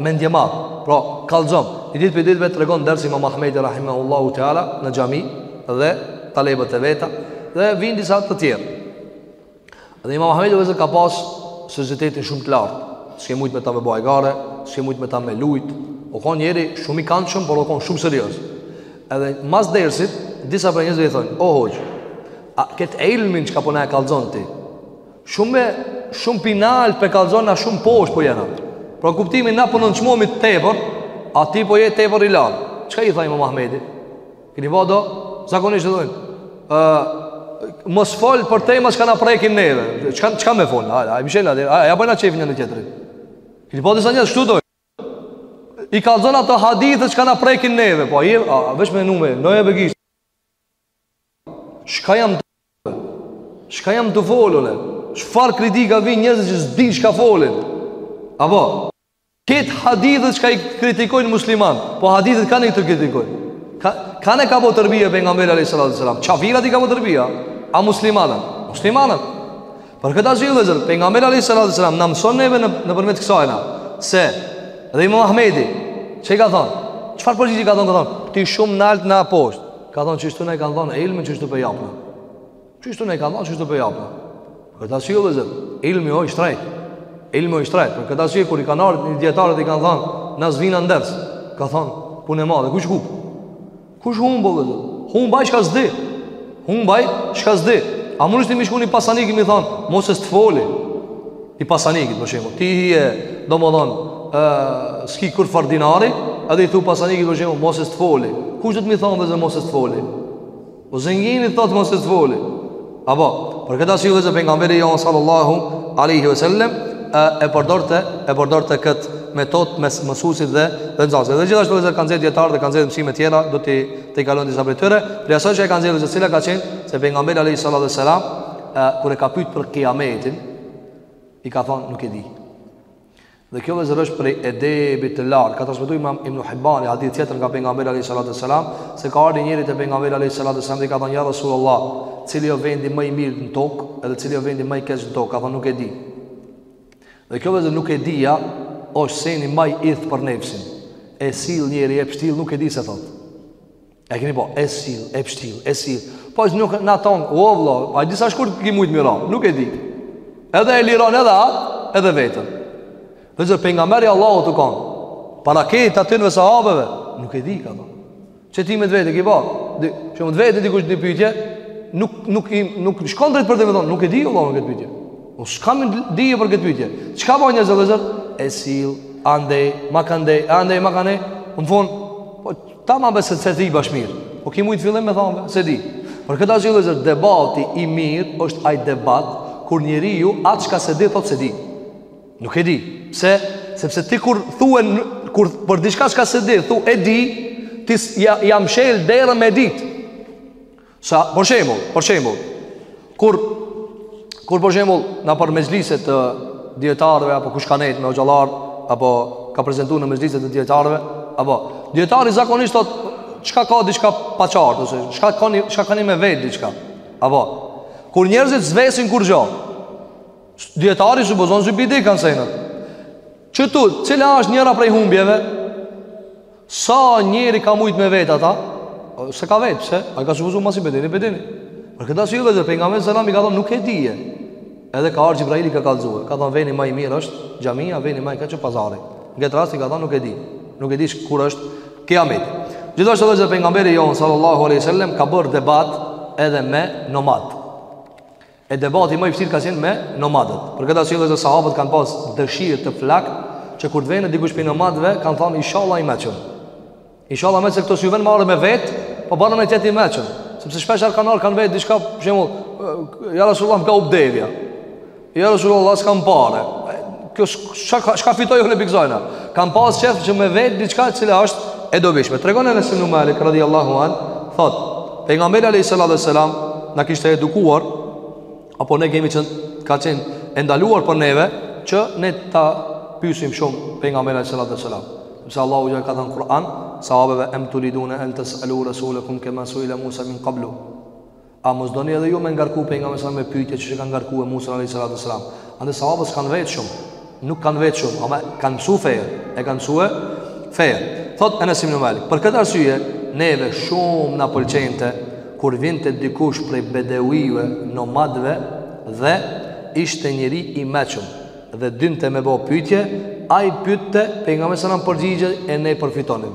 mendjemadh. Pra, kallzon. Një ditë prej ditëve tregon ders imam Ahmedi Rahimehullahu Teala në xhami dhe talebët e veta dhe vinë disa të tjerë. Dhe imam Ahmedi vllezër ka pas seriozitetin shumë të lartë. S'ke mujtë me ta me bo hajgare, s'ke mujtë me ta me lujtë. O konë njeri shumë i kandshëm, por o konë shumë serioz. Edhe mas dersit, disa prej njerëzve i thonë, o hoxhë, a këtë ilmin çka po na e kallzon ti, Shumë shumë pi nalt pe kallzon na shumë poshtë po jena. Pra kuptimin na po nënçmohemi tepër, a ti po je tepër i lart. Çka i tha Imam Ahmedi? Keni, ba do zakonisht thonë, ë mos fol për tema që na prekin neve. Çka çka më fol? A ai mishel atë? A ja bëna qef një tjetër. Keni vado sa njerëz këtu I kallzon ato hadithe që na prekin neve, po ai vetëm me numrin, noja begish. Çka jam të, çka jam tu folë? Çfarë kritika vinë njerëzit që s'din çka folin? Apo? Këto hadithet çka i kritikojnë musliman, po hadithët kanë me të kritikojnë. Ka, kanë e ka bo terbije pejgamberi a.s. Qafirat i ka bo terbije, a muslimanët? Muslimanët. Për këtë arsye vëllazër, pejgamberi alayhi salatu wasalam na mëson neve në nëpërmjet kësaj na se dhe Imam Ahmedi çka ka thon? Çfarë përgjigje i ka thon? Ti shumë nalt na poshtë. Ka thon qishtu na u ka dhon ilmi qishtu po japna. Qishtu na e kanë dhon qishtu po japna. Për këtë arsye vëllazër, ilmi o i shtrejt. Ilmi o i shtrejt. Për këtë arsye kur i kanë ardhur dijetarit i kanë thon na s'vina n'ders. Ka thon punë e madhe kush hup? Kush humb vllezër? Humb ai çka s'di. Humb ai çka s'di. A mundesh ti me i shku një pasaniki me i thonë, më s't'foli. I pasanikit, për shembull. Ti je, domethonë, s'ki kurfar dinari, edhe i thu pasanikit, për shembull, më s't'foli. Kush do të me i thonë vllezër më s't'foli? O po zengini t'thotë më s't'foli. Apo, për këtë arsye vllezër pejgamberi jon sallallahu alaihi wasallam e përdorte e përdorte kët metod mes mësuesit dhe dhe nxënësit. Dhe gjithashtu edhe kanë nxjerr dijetarët edhe kanë nxjerr mësime të tjera, do t'i tejkalojmë disa prej tyre, prej asaj që e kanë nxjerr se cila ka qenë se pejgamberi alaihi salatu wasallam kur e ka pyet për kiametin, i ka thonë nuk e di. Dhe kjo vllezër është prej edebit të lartë. Ka transmetuar Imam Ibn Hibani hadith tjetër nga pejgamberi alayhi salatu wasalam se ka ardhur një njeri te pejgamberi alayhi salatu wasalam dhe ka thënë ja Rasulullah, cili është vendi më i mirë në tokë, edhe cili është vendi më i keq në tokë, ka thënë nuk e di. Dhe kjo vllezër nuk e dija është seni më i idht për nefsin. E sill njeri e pështill nuk e di s'e thotë. E keni pa, e sill, e pshtill, e sill. Po që nuk na thonë, o vlla, a di sa shkurt ki mujtë me ra, nuk e di. Edhe e liron edhe atë, edhe vetën. Vllezër, Pejgamberi i Allahut tu konë, para krejt atyne sahabeve, nuk e di, ka thonë. Që ti me të vetë, e ki pa, që me të vetë, dikush një pytje, nuk, nuk, nuk, nuk shkon drejt për me thonë, nuk e di, Allah, këtë pytje. O, s'kam dije për këtë pytje. Çka bon, vllezër, e sill, andej, ma kandej, andej, ma kandej, në fund, po, Tamam be s'e di bash mirë Po ki mujtë n'fillim me thanë, s'e di Për këta vllezër debati i mirë është ai debat Kur njeriu atë çka s'e di, thot s'e di Nuk e di Pse, sepse ti kur thue Kur për diçka çka s'e di, thu e di Ti ja mshel derën me ditë Sa, për shembull, për shembull, kur kur për shembull nëpër mexhlise të dietarëve apo kush ka nejt me hoxhallarë apo ka prezentu në mexhlise të dietarëve, apo dietari zakonisht thot çka ka diçka paqartë ose çka ka, çka keni me vetë diçka. Apo kur njerëzit s'vesin kurgjo. Dietari supozon se po i dikan senet. Qitu, cila është njëra prej humbjeve? Sa njeri ka mujtë me vetë ata, s'e ka vetë, pse? Ai ka supozu masi pe dini, pe dini. Për këta arsye vllezër, Pejgamberi alejhi selam i ka thonë nuk e di. Edhe ka ardh Xhibrili i ka kallzue. Ka thonë veni ma i mirë është xhamia, veni ma i keq pazari. Në këtë rast i ka thonë nuk e di. Nuk e di kur është kijameti. Gjithashtu vllezër Pejgamberi jonë, sallallahu aleyhi sallem, ka bërë debat edhe me nomad. E debati më i vështirë ka qenë me nomadët. Për këtë arsye edhe sahabët kanë pas dëshirë të flaktë që kur të vjen dikush prej nomadëve, kanë thënë inshallah i meçëm. Inshallah i meçëm se këta s'ju vjen marre me vet, po barem të jet i meçëm. Sepse shpeshherë kanë ardh kanë vetë diçka, për shembull, ja Rasulullah ka hup deveja. Ja Rasulullah s'kam pare. Kjo çka fitoj unë e pikzojna Kan pas qef që me vetë diçka cila është e dobishme Tregon Enes ibnu Malik radijallahu anhu Thot Pejgamberi alejhi salatu ve selam Na kishte edukuar Apo ne kemi qen ka qenë E ndaluar për neve Që ne ta pysim shumë Pejgamberin alejhi salatu ve selam Sepse Allahu ju ka thënë n'Kur'an Sahabeve em turidune En tes'elu Rasulekum kema suile Musa min kablu A mos doni edhe ju me ngarku Pejgamberin alejhi selam me pytje siç e kanë ngarkue Musan alejhi salatu selam? Andaj sahabët s'kanë vetë shumë, nuk kanë vetë shumë, ama kanë mësu fenë, e kanë mësue fenë. Thot Enes ibnu Malik, për këtë arsye, neve shumë na pëlqente, kur vinte dikush prej bedevive, nomadve, dhe ishte njeri i meçëm, dhe dinte me bo pytje, ai pytte, Pejgamberi alejhi selam na përgjigjej e ne përfitonim.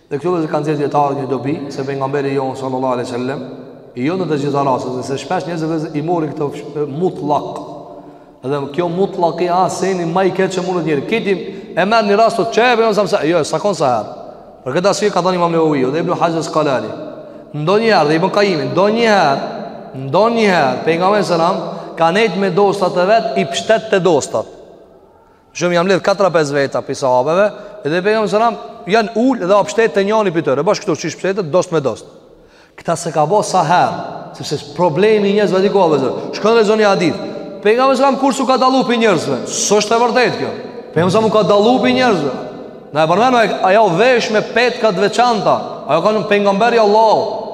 Dhe këtu dhe kanë nxjerrë dijetarët një dobi, se Pejgamberi jonë sallallahu alejhi ue sel-lem, jo në të gjitha rastet, dhe se shpesh njerëzit i marrin këto mutlak, dhe kjo mutlak është seni ma i keq që mundet njeri, këti e merr një rast, që e për jonë samë se, jo, s'e ka bo sa herë, për këtë arsye ka thanë imam Neveviu, dhe ibn Haxher Askalani, ndonjëherë, dhe ibn Kajimi, ndonjëherë, ndonjëherë, Pejgamberi alejhi selam, ka nejtë me dostat e vet, i pshtetun te dostat, Shumë jam lidh katra pesë veta për sahabeve Edhe për jam sëram Janë ullë dhe apështet të njani për tëre Bash këtu që ishë pështetet dost me dost Këta se ka bo sa her Sepse problemi njës vëdi ku avëzë Shkën dhe zonja adit Për jam sëram kur su ka dalu për njërzve Së është e vërdet kjo Për jam sëram u ka dalu për njërzve Në e përmenu ajo vesh me petkat veçanta Ajo ka në pengamberja Allah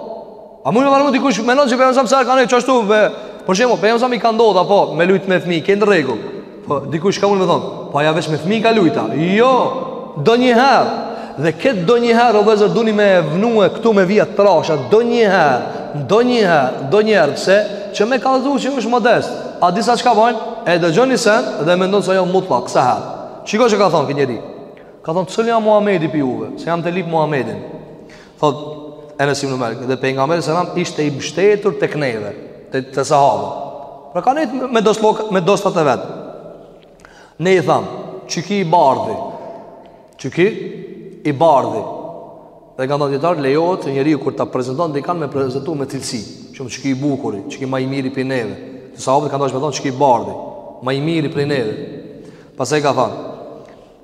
A mund të marrë dikush menon se pejgamberi sa herë ka nejt qashtu ve. Për shembull, pejgamberi sa i ka ndodh apo me lujt me fëmijë, n'rregull. Po dikush ka mujt me thon, po ja veç me fëmijë ka lujt a. Jo, donjëherë. Dhe kët donjëherë o vllezër duni me vnue këtu me vija t'trasha, donjëherë, donjëherë, donjëherë pse që me kallzu që është modest. A disa çka bëjnë? E dëgjojnë ni sen dhe mendojnë se ajo mutlak sa herë. Shikoj çka ka thon ky njeri. Ka thon, "Cili a Muhamedi pi juve? Se jam tu e lyp Muhamedin." Thot Enes ibn Malik, dhe pejgamberi sallallahu alajhi ishte i mbështetur tek neve, te te sahabët. Pra kanë nejt me dostllëk, me dostat e vet. Ne i thamë, qiky i bardhi. Qiky i bardhi. Dhe kanë thënë dijetarët lejohet njeriu kur ta prezanton dikan me prezantu me cilësi. Shembull qiky i bukuri, qiky ma i miri prej neve. T'sahabët kanë dasht me thonë qiky i bardhi, ma i miri prej neve. Pastaj ka thanë,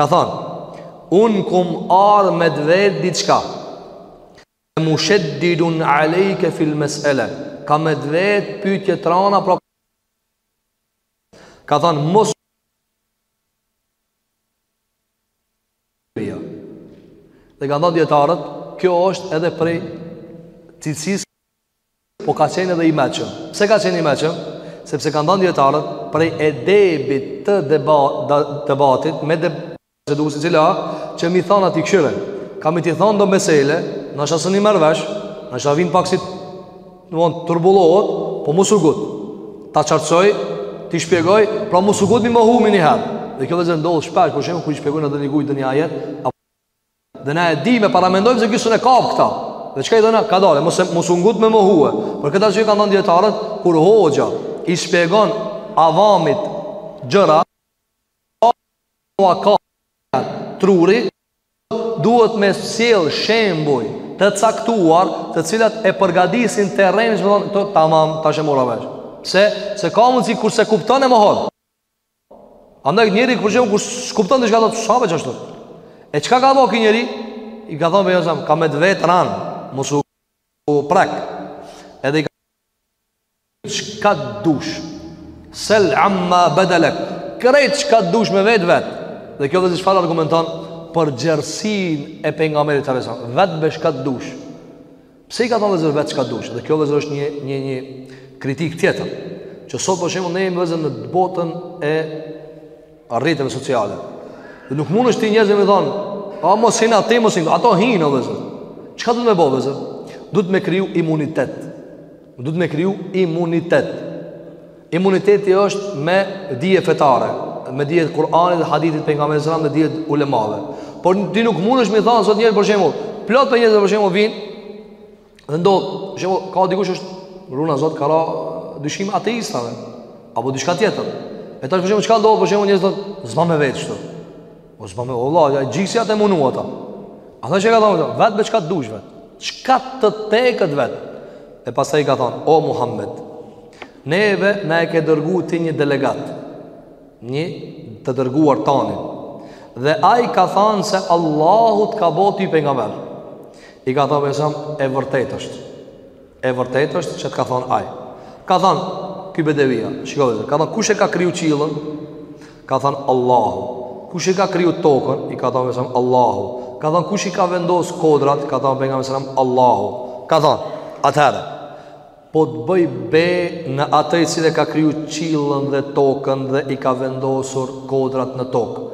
Ka thanë, unë kum ardhë me t'vetë diçka, fe musheddidun alejke fil mes'ele, kam me t'vetë pytje t'rana, pra ka thanë, mos Dhe kanë thënë dijetarët, kjo është edhe prej cilësisë Po ka qenë edhe i meçëm Pse ka qenë i meçëm? Sepse kanë thënë dijetarët Prej edebit të deba, da, debatit Me deb Me dikë secila Që me i thanë ati kshire Kam me t'i thanë do mesele Nashta s'un i merr vesh Nashta vijnë pak si Në mund të turbullohet Po mos u gut Ta qartësoj T'i shpjegoj Pra mos u gut me i mohu menjëherë Dhe kjo vllezër ndodh shpesh Për shembull kur i shpjegojmë dikujt ndonjë ajet Dhe na e di e paramendojmë se ky s'un e kap këta. Dhe çka i thona kadalë, mos mos u ngut me mohue. Për këtë arsye kanë thënë dijetarët kur hoxha i shpjegon avamit gjëra që s'ia kap truri duhet me sjell shembuj të caktuar, të cilat e përgatisin terrenin, që thotë, tamam, tash e mora vesh. Sepse ka mundsi kur s'e kupton e mohon. Andaj njeri për shembull kur s'kupton diçka thotë sa veç ashtu. E çka ka bo ky njeri? I ka thënë vetë sa kam me të vetë ranë, mos u prek. Edhe i ka çka dush. Sel amma beda lek. Krejt çka dush me vetë vetë. Dhe kjo vëllezër çfarë argumenton për gjerësinë e pejgamberit sallallahu alajhi wasallam. Vetme çka dush. Pse i ka thonë vëllezër vet çka dush Dhe kjo vëllezër është një, një, një kritikë tjetër Që sot për shembull ne jemi vëllezër në botën e rrjeteve sociale Dhe nuk mundesh ti njerëzit m'i thonë A mos hini aty, mos hini Ata hinë o vëllezër Çka duhet me bo vëllezër? Duhet me kriju imunitet Duhet me kriju imunitet Imuniteti është me dije fetare, me dije të Kur'anit dhe hadithit pejgamberit sallallahu alajhi wasallam dhe dije të ulemave. Por ti nuk mundesh m'i thonë sot njerëz për shembull, plot prej njerëzve për shembull vijnë dhe ndodh, për shembull ka dikush është runa Zot ka ra dyshim ateistave apo diçka tjetër. E tash për shembull çka ndodh për shembull njerëz thonë, s'ban me vetë kështu. O s'ban me vëlla, ja i gjikësi atë e munu ata. A në që ka thonë, vetme çka të dush vet. Çka të teket vet. E pastaj i ka thonë, o Muhammed, neve na e ke dërgu ti një delegat. Një të dërguar tanin. Dhe ai ka thonë se Allahu të ka bo ty pejgamber. I ka thonë, alejhi selam, e vërtetë është. E vërtetë është që të ka thonë ai. Ka thonë, ky bedevija, shiko vëllezër, ka thonë, kush e ka kryu qilën? Ka thonë, Allahu. Kush e ka kriju tokën? I ka thonë, alejhi selam, Allahu. Ka thonë, kush i ka vendosë kodrat? Ka thonë, pejgamberi alejhi selam, Allahu. Ka thonë, atëherë, po të bëj be në atë i cili e ka kriju qillën dhe tokën dhe i ka vendosur kodrat në tokë.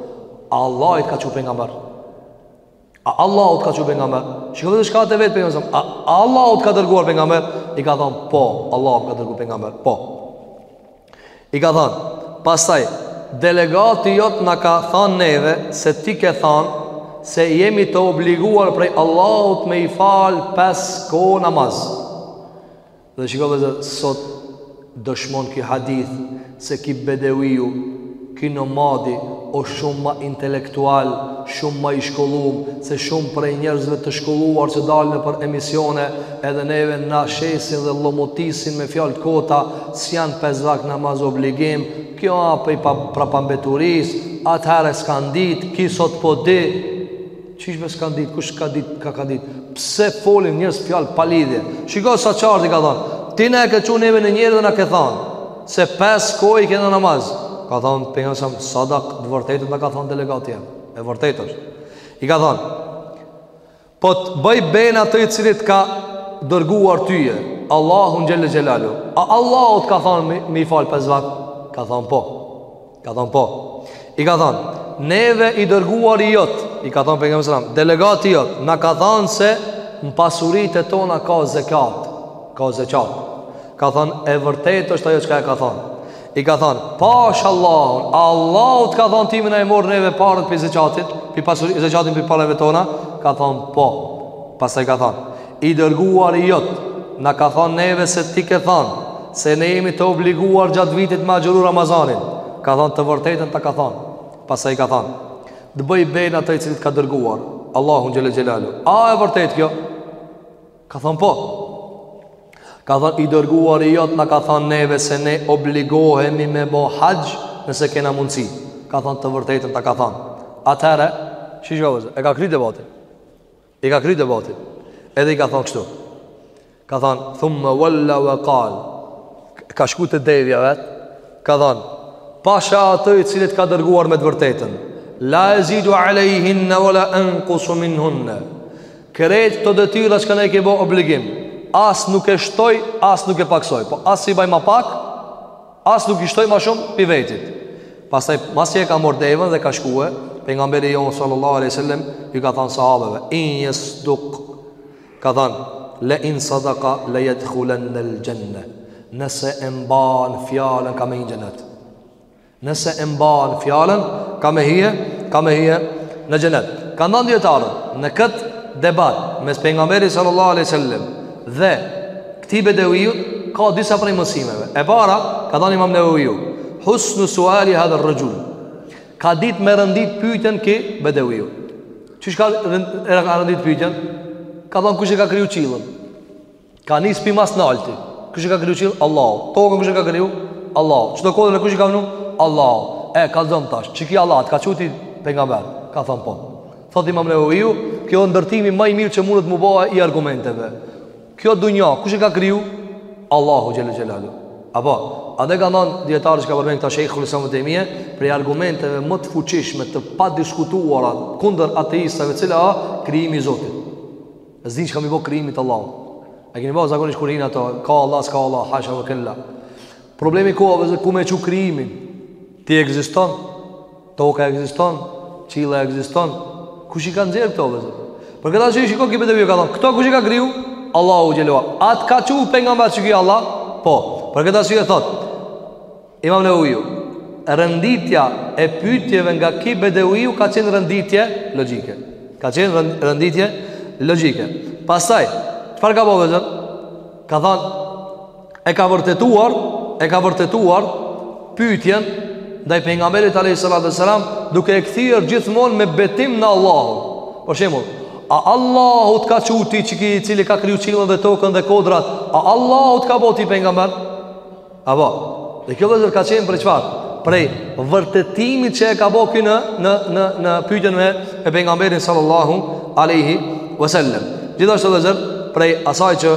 A Allahu të ka çu pejgamber. A Allahu të ka çu pejgamber? Shiko vëllezër çka e vet pejgamberin. A, a Allahu të ka dërguar pejgamber? I ka thënë, po, Allahu ka dërguar pejgamber. Po. I ka thënë, pastaj delegati jot na ka thënë neve se ti ke thënë se jemi të obliguar prej Allahut me i falë pesë kohë namaz. Dhe shiko vëllezër sot dëshmon ky hadith se ky bedeviu, ky nomadi o shumë ma intelektual, shumë ma i shkollum se shumë prej njerëzve të shkolluar që dalin nëpër emisione edhe neve na shesin dhe llomotisin me fjalë të kota, s'janë pesë vakt namaz obligim, kjo a prej prapambeturisë, atëherë s'kanë ditë, ky sot po di. Qysh be s'kanë ditë, kush ka ditë, ka ka ditë. Pse folin njerëz fjalë palidhje? Shiko sa qartë i ka thonë. Ti na e ke çu neve një njeri dhe na ke thonë. Se pesë kohë i kena namaz. Ka thonë, pejgamberi alejhi selam, sadak, të vërtetën e ka thonë delegati jem. E vërtetë osht. I ka thonë, po të bëj be në atë i cili të ka dërguar tyje. Allahu xhele xhelaluhu. A Allahu të ka thonë mi, me i falë pesë vakt? Ka thonë, po. Ka thonë po I ka thonë Neve i dërguari jot I ka thonë pejgamberit alejhi selam Delegati jot na ka thonë se Në pasuritë tona ka zekat Ka zekat Ka thonë e vërtet është ajo çka e ka thonë I ka thonë Pash Allahun Allahu të ka thonë timin e e morë neve paret pi zekatit Për pasurit e zekatin pi pareve tona Ka thonë po Pastaj i ka thonë I Dërguari i Jot, na ka thënë neve se ti ke thënë, se ne jemi të obliguar gjatë vitit me agjëru Ramazanin, ka thënë, Të vërtetën ta ka thënë, pastaj ka thënë, Të bëj be në atë i cili të ka dërguar, Allahu xhele xhelaluhu. A e vërtetë kjo? Ka thënë po. Ka thënë i Dërguari i Jot, na ka thënë neve se ne obligohemi me bo haxh nëse kena mundësi. Ka thënë të vërtetën ta ka thënë. Atëherë, shiko vëllezër, e ka kry debatin. I ka kry debatin Edhe i ka thonë kështu Ka thonë Thumme vel-la ve kal Ka shku të devja vet Ka thonë Pasha atë i cili t'ka dërguar me të vërtetën La ezidu alejhinne ve la enkusu minhunne Krejt këto detyra çka na i ke bo obligim As nuk e shtoj, as nuk e paksoj Po as s'i baj ma pak As nuk i shtoj ma shumë pi vetit. Pastaj masi e ka marr deven dhe ka shku, pejgamberi jonë sallallahu alaihi wasallam ju ka thanë sahabeve, "In yasduq" ka thënë, "La in sadaqa la yadkhulan al-janna." Nëse e mban fjalën ka me hi në xhenet. Nëse e mban fjalën ka me hi, ka me hi në xhenet. Kanë thanë dijetarët në kët debat mes pejgamberit sallallahu alaihi wasallam dhe Këtij bedeviut ka disa prej mësimeve. E para, ka thanë imam Neveviu, husnu suali hadhe rexhul. Ka dit me rendit pytjen ki bedeviu. Qysh ka, ka rendit pytjen? Ka thanë kush e ka kriju qillën. Ka nis pi ma s'nalti. Kush e ka kriju qilën? Allah. Tokën kush e ka kriju? Allah. Qeto kodrina kush i ka vnu? Allah. E, ka thonë tash. Qiki Allah, të ka çu ty pejgamber. Ka thanë po. Thot imam Neveviu, kjo ndërtimi ma i mirë që mundet mu bo i argumenteve. Kjo dunja, kush e ka kriju? Allahu xhele xhelaluhu. Apo, edhe kanë thonë dijetarët, e ka përmend këta shejhul islam Ibn Tejmije, prej argumenteve më të fuqishme të padiskutuara kundër ateistave cila a krijimi i Zotit. E zinë që kam i bo krijimi të Allahu. E keni pa zakonisht kur hinë ato, ka Allah, s'ka Allah, hasha ve kel-la. Problemi ku o vëllezër ku me çu krijimin, ti ekziston, Toka ekziston, qilla ekziston. Kush i ka nxjerr këto vëllezër? Për këtë arsye shiko ki bedeviu ka thonë, këto kush i ka kriju? Allahu xhele ve ala. A t'ka çu pejgamber qiki Allah? Po. Për këtë arsye thot Imam Newawi, renditja e pyetjeve nga ki bedeviu ka qenë renditje logjike. Ka qenë renditje logjike. Pastaj, çfarë ka bo vëllezër? Ka thonë e ka vërtetuar e ka vërtetuar pyetjen ndaj pejgamberit alayhi salatu wasalam duke e kthyer gjithmonë me betim në Allah. Për shembull, a Allahu të ka çu ti që ky i cili ka kriju qiellin dhe tokën dhe kodrat? A Allahu të ka bo ti pejgamber? Apo, dhe kjo vllezër ka qenë prej çfarë? Prej vërtetimit që e ka bo ky në në në në pyetjen me me pejgamberin sallallahu alaihi wasallam. Gjithashtu vllezër, prej asaj që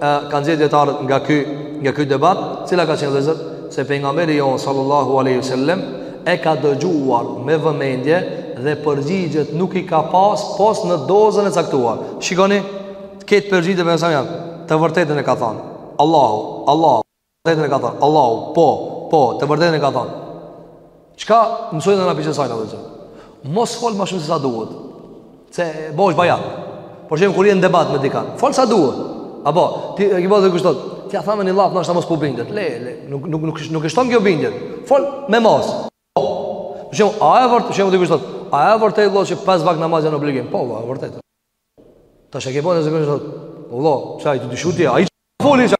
kanë nxjerrë djetarët nga ky, nga ky debat, cila ka qenë vllezër, se pejgamberi jonë, sallallahu aleyhi wasallem, e ka dëgjuar me vëmendje dhe përgjigjet nuk i ka pas pos në dozën e caktuar. Shikoni, këtë përgjigjet për nësëm janë, të vërtetën e ka thanë, Allahu, Allahu. vërtetën e ka thënë. Allahu, po, po, të vërtetën e ka thënë. Çka mësoi në Nabi Sallallahut alaihi wasallam? Mos fol më shumë se sa duhet. Se bohesh bajat. Për shembull kur je në debat me dikan. Fol sa duhet. Apo, ti e ke vënë kush thot. T'ia thom një llaf, ndoshta mos po bindet. Le, le, nuk nuk nuk nuk e shton kjo bindjen. Fol me masë. Për shembull, a e vërtet, shembull dikush thot. A e vërtet vëllai që pes vakt namaz janë obligim? Po, vëllai, e vërtet. Tash e ke vënë se kush thot. Vëllai, çaj ti dishutje, ai Foli që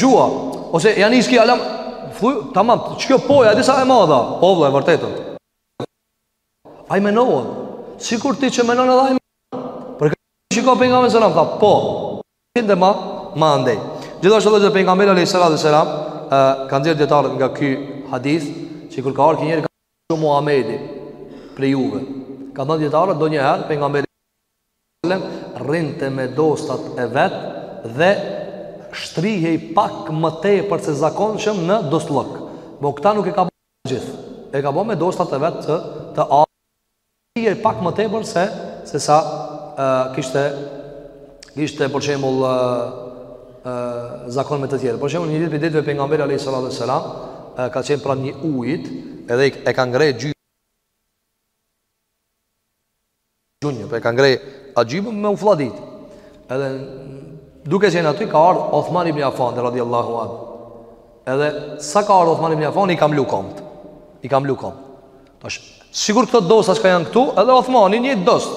Gjua Ose janë iski alam Fuj, tamam, që kjo poja, disa e madha Po vla e vërtetën Ai menon Sikur ti që menon edhe ai menon Për këtë shiko pejgamberi selam Tha po Këtë dhe ma, ma ndej Gjithashtu edhe pejgamberi alejhis salatu wasalam Kanë nxjerrë djetarët nga ky hadith Sikur ka ardh ky njeri kush o Muhammedi prej juve Kanë thënë djetarët ndonjëherë pejgamberi wasallam rrinte me dostat e vet dhe shtrihej pak më tepër se zakonshëm në dosllëk. Po këta nuk e ka bërë me gjithë. E ka bërë me dostat e vet të të afërt. Shtrihej pak më tepër se se sa e, kishte kishte për shembull e, e, zakon me të tjerë. Për shembull një ditë prej ditëve pejgamberi alayhis salam ka qenë pranë një ujit, edhe e ka ngrejë gjy Gjunjë, po e ka ngrej xhyben me u flladit. Edhe duke qenë aty ka ardh Othman ibn Affan radhiyallahu anhu. Edhe sa ka ardh Othman ibn Affan i ka mlu komt. I ka mlu komt. Tash sikur këta dosta që janë këtu, edhe Othmani një dost.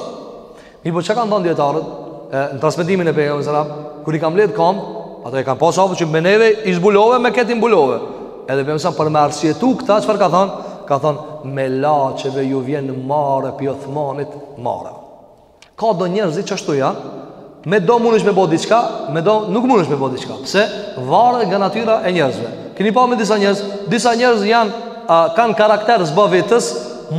Mirëpo ça kanë thonë djetarët, në transmitimin e pejgamberi sallallahu alajhi wasallam, kur i ka mbledh komt, ato e kanë pasur apo që me neve i zbulove me këtë i mbulove. Edhe pejgamberi sa për me arsyetu këta çfarë ka thonë? Ka thonë melaçeve ju vjen marre pi Othmanit marre. Ka do njerëz që ashtu janë, me do mundesh me bo diçka, me do nuk mundesh me bo diçka. Pse? Varet nga natyra e njerëzve. Keni pa me disa njerëz, disa njerëz janë a, kanë karakter zbavitës,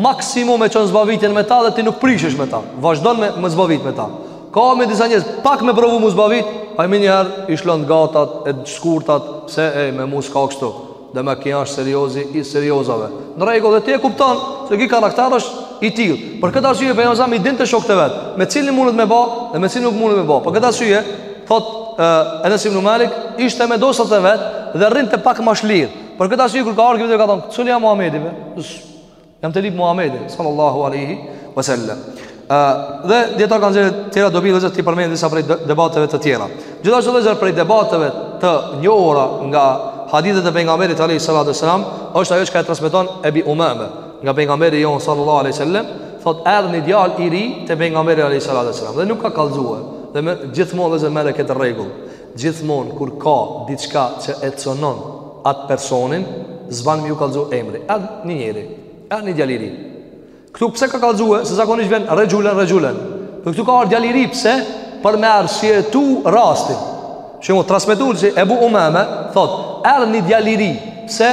maksimum e çon zbavitjen me ta dhe ti nuk prishesh me ta. Vazhdon me, me zbavit me ta. Ka me disa njerëz, pak me provu mu zbavit, ai menjëherë i shlon gatat, e shkurtat, pse me mu s'ka kështu. Demek ky asht seriozi i seriozave. Në rregull dhe ti e kupton, se ky karakter është i tillë. Për këtë arsye pejgamberi sa i dinte shokët e vet, me cilin mundet me ba dhe me cilin nuk mundet me ba. Për këtë arsye thot Enes ibn Malik ishte me dostat e vet dhe rrinte pak ma shlirë. Për këtë arsye kur ka ardhur këtu ka thënë, "Cili jam Muhamedi be?" Jam të lip Muhamedi sallallahu alaihi wasallam. Ë dhe dijetarët kanë nxjerrë të tjera dobi vllezër t'i përmendim disa prej debateve të tjera. Gjithashtu vllezër prej debateve të njohura nga hadithet e pejgamberit sallallahu alaihi wasallam, është ajo që e transmeton Ebi Umame nga pejgamberi jon sallallahu alaihi wasallam, thot erdhi një djalë i ri te pejgamberi alaihi wasallam dhe nuk ka kallzue dhe me gjithmonë vllezër merre këtë rregull. Gjithmonë kur ka diçka që e cenon atë personin, s'ban me ju kallzu emri. Erdh një njeri, erdh një djalë i ri. Këtu pse ka kallzue? Se zakonisht vjen rexhulen, rexhulen. Por këtu ka ardhur djalë i ri pse? Për me arsyetu rastin. Shembull transmetuesi Ebu Umame thot, erdhi një djalë i ri. Pse?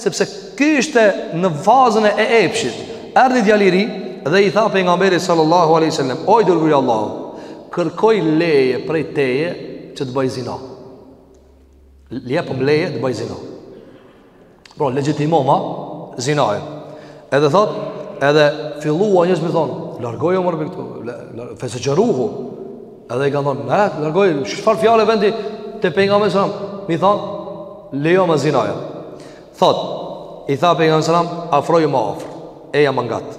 Sepse ky ishte në fazën e epshit. Erdhi djalë i ri dhe i tha pejgamberit sallallahu alaihi wasallam, "O i dërguari i Allahut, Kërkoj leje prej teje që të baj zina. Jepëm leje të baj zina. Pra, legjitimoma zinanë. Edhe thot, edhe filluan njerëz me thanë, largoj more prej këtu, fesë që ruhu. Edhe i kanë thonë, e, largoj, çfarë fjale vendi te pejgamberi selam. Me i thanë, lejoma zinanë. Thot, i tha pejgamberi selam, afroju ma afër, eja ma ngat.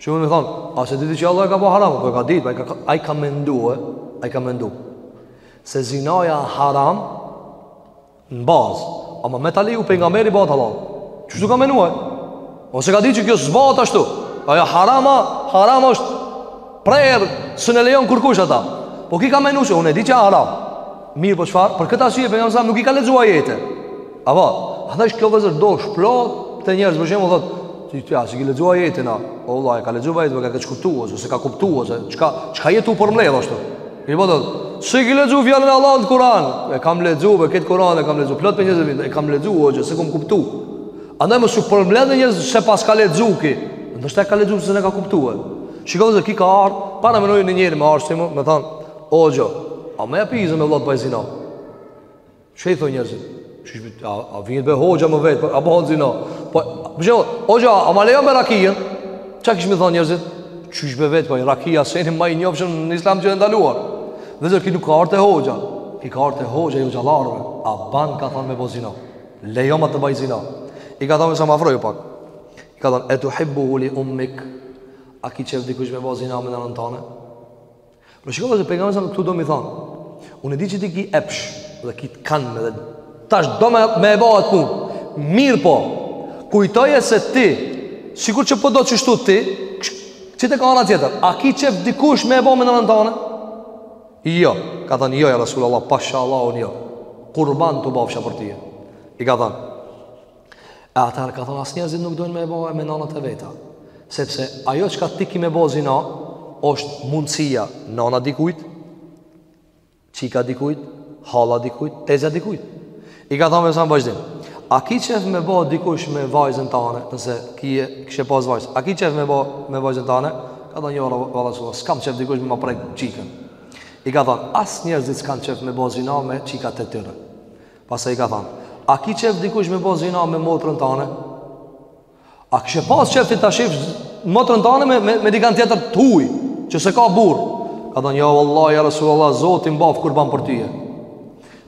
Që unë me thonë, a s'e di ti që Allah e ka bo haram, po e ka ditë, po ai ka mendu, e, ai ka mendu. Se zinaja haram, në bazë, ama me ta leju pejgamberi bëhet hallall. Qashtu ka menu, e? Ose ka ditë që kjo s'bahet ashtu. Ajo haram, haram është prerë, s'un e lejon kërkush ata. Po ky ka menu se unë e di që haram. Mirë po çfarë? Për këtë arsye pejgamberi sa nuk i ka lexuar ajete. Apo, a ndodh kjo vllezër, ndodh plot te njerëz, për shembull thotë, ti ti a s'i ke lexuar ajetet na. O vllai, ka lexuar ajete, ka keq kuptuar ose ka kuptuar se çka, çka tjetër përmbledh ashtu. Mirë po thotë, s'e ke lexuar fjalën e Allahut në Kur'an? E kam lexuar, po këtë Kur'an e kam lexuar. Plot për njerëz e kam lexuar, po s'e kum kuptu. Andaj mos u përmbledh njerëz se pse s'ka lexuar ky. Ndoshta ka lexuar s'un e ka kuptuar. Shikoj se ky ka ardh, paramëno njeri me ardh me, me thon, O hoxhë, a më jep izën me vllat baj zina? Çka i thojnë njerëzit? A, a vjen te hoxha me vetë, a bohet zina? Po, më që, o hoxhë, a ma lejon rakijen? Çka kishin me i thonë njerëzit? Qysh be vetë, po, rakija seni ma i njofshëm në islam që e ndaluar. Vëllezër, ky nuk ka ardh te hoxha. Ky ka ardh te hoxha i hoxhallarëve. A ban ka thonë me bo zina? Lejoma të baj zina. I ka thonë, sa ma afroju pak. I ka thonë, e tuhibbuhu li ummik. A ki qef dikush me bo zina me nanën tane? Pra shikova se pejgamberi sa këtu do me i thon. Unë di që ti ki epsh dhe ki t'kanë edhe tash do me, me e bo qet punë. Mirëpo, kujtoje se ti, sikur që po do qështu ti, qite kah ana tjetër, a ki qef dikush me e bo me nanën tane? Jo, ka thënë, jo, ja Rasulullah, pasha Allah, unë jo. Kurban t'u bafsha për ty. I ka thënë, E atëherë ka thonë as njerëzit nuk dojnë me e bo me nanat e veta Sepse ajo çka ti ki me bo zina është mundësia nana dikujt Çika dikujt Halla dikujt Tezja dikujt I ka thonë me sa në vazhdim A ki qef me bo dikush me vajzën tane Nëse ki e kishe pas vajzë A ki qef me bo me vajzën tane Ka thonë jo valla Resulullah S'kam qef dikush me ma prek çikën I ka thonë as njerëzit s'kanë qef me bo zina me çikat e tyre Pastaj i ka thënë, a ki qef dikush me bo zina me motrën tane? A kishe pas qef ti ta shifsh motrën tane me me, me dikan tjetër të huaj, që s'e ka burrë? Ka thënë, "Jo, vallahi ja Resulullah, Zoti m'baftë kurban për ty."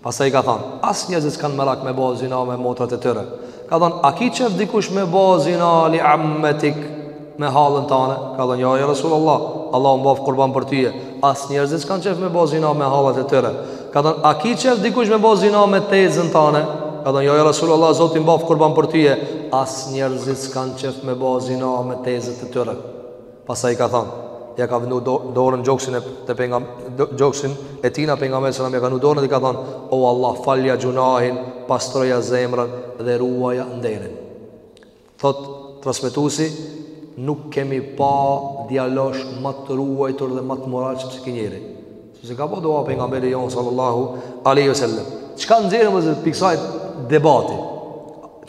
Pastaj i ka thënë, "As njerëzit s'kanë merak me bo zina me motrat e tyre." Ka thënë, "A ki qef dikush me bo zina li ammetik?" me hallën tane, ka thënë jo, ja Rasul Allah, Allahu m'baftë kurban për tyje, as njerëzit s'kanë qef me bo zina me hallat e tyre, ka thënë a ki qef dikush me bo zina me tezën tane, ka thënë jo, ja Rasul Allah, Zoti m'baftë kurban për tyje, as njerëzit s'kanë qef me bo zina me tezet e tyre, pastaj i ka thanë, ja ka vendu do, dorën n'gjoksin e, te pejga, do, gjoksin e tina pejgamberi selam, ja ka vendu dorën dhe ka thanë, o Allah, falja gjunahin, pastroja zemrën dhe ruaja nderin. Thotë transmetuesi, Nuk kemi pa djalosh ma të ruajtur dhe ma të moralshëm se ky njeri. Sepse ka bo dua pejgamberi jonë sallallahu alaihi wasallam. Çka nxjerrim ose pi ksaj debati?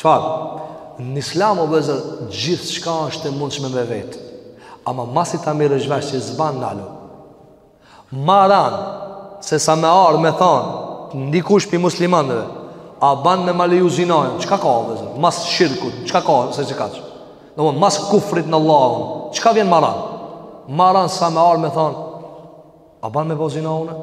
Çfarë? Në islam o vëllezër gjithçka është e mundshme me vet. Ama masi ta mirrsh vesh se s'ban nalu. Ma ranë Se sa me ardh me thanë Ndikush pi muslimanëve A ban me ma leju zinajnë Çka ka vëllezër Mas shirkut Çka ka se çka që Në mund mas kufrit në Allahun Çka vjen ma ranë Ma ranë se sa me ardh me thanë A ban me bo zinajnë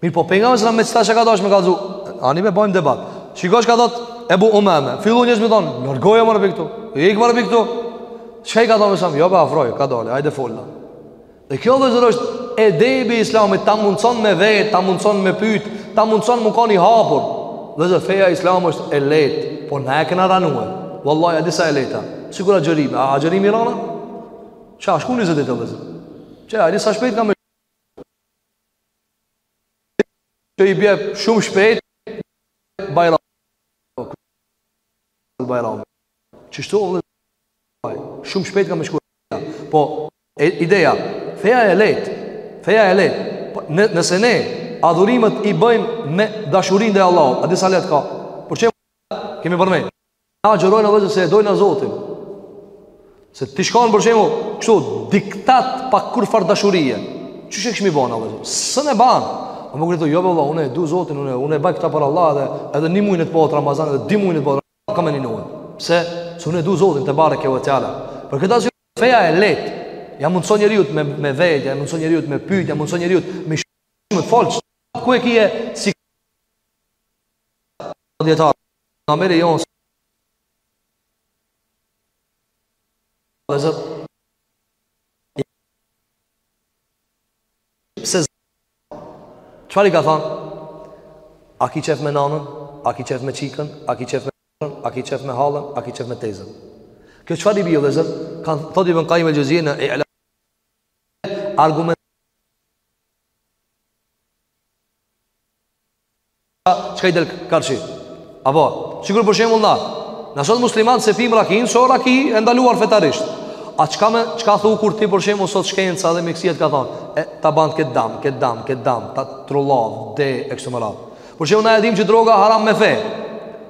Mirëpo pejgamberi sa me çfarë ka dashur me kallzu? Ani me bëjmë debat. Shiko çka thot Ebu Umame. Fillon njerëz me thon, largoja më këtu. Ik më këtu. Çka i ka thonë sam? Jo, po afroju, kadale. Hajde folna. Dhe kjo vllezër është edebi islamit, ta mundëson me vetë, ta mundëson me pytë, ta mundëson me kon i hapur. Vllezër, feja islam është e letë, po ne e kena ranue. Vallahi, e di sa e letë a. Sikur agjërimi, agjërimi i ran a? Qe, shkun njëzet ditë vllezër. Qe, e di sa shpejt nga me që i bje shumë shpejt bajram bajram qeshtu o shumë shpejt ka me shku po e, ideja feja e let feja e let po, ne, nëse ne adhurimet i bëjmë me dashuri ndaj Allahut a di sa let ka për që kemi përmej Na agjërojna vllezër se e dojna Zotin Se ti shkon për shembull Kështu diktat pa kurrfarë dashurije Qysh kish me ban vllezër S'un e ban A më kupton, jo valla, unë e du Zotin Unë, unë e baj këta për Allah dhe, Edhe një muj në t'bëhet Ramazan Edhe dy muj në t'bëhet Ramazan Kam me njinu Pse, se unë e du Zotin tebareke ve teala Për këtë arsye feja e let Ja mundëson njeriut me, me vet Ja mundëson njeriut me pyt Ja mundëson njeriut me shumë të falë Ku e kje si Dijetarë Pejgamberi jonë vllezër Se zër Çfarë i ka thonë? A ki qef me nanën? A ki qef me qikën? A ki qef me nanën? A ki qef me hallën? A ki qef me tezën? Kjo çfarë i bje vllezër? Ka thon Ibn Kajim el-Xhevzije në e Argument Çka i del karshi? Apo, sikur për shembull na, na sot musliman s'e pim rakin, se o raki e ndaluar fetarisht. A çka më çka thu kur ti për shembull sot shkenca dhe mjekësia të ka thonë, e ta bën këtë dam, këtë dam, këtë dam, ta trullon e kështu me radhë. Për shembull na e dim që droga haram me fe.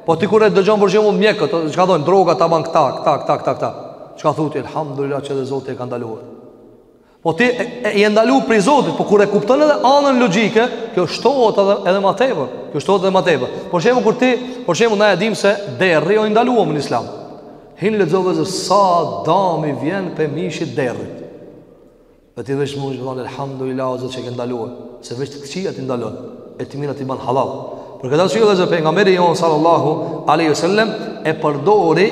Po ti kur e dëgjon për shembull mjekët, çka thonë droga ta bën këta, këta, këta, këta, këta. Çka thotë elhamdulillah që dhe Zoti e ka ndaluar. Po ti je ndalu prej Zotit, po kur e kupton edhe anën logjike, kjo shtohet edhe edhe më tepër. Kjo shtohet edhe më tepër. Për shembull kur ti, për shembull na e dimë se derri është i ndaluar në Islam. Hin lexo vllezër sa dami vjen pe mishit derrit. Dhe ti veç mund të thonë elhamdulillah Zoti që e ka ndaluar, se veç të këqijat i ndalon. e të mirat i ban halal. Për këtë arsye vllezër pejgamberi jon sallallahu alaihi wasallam e përdori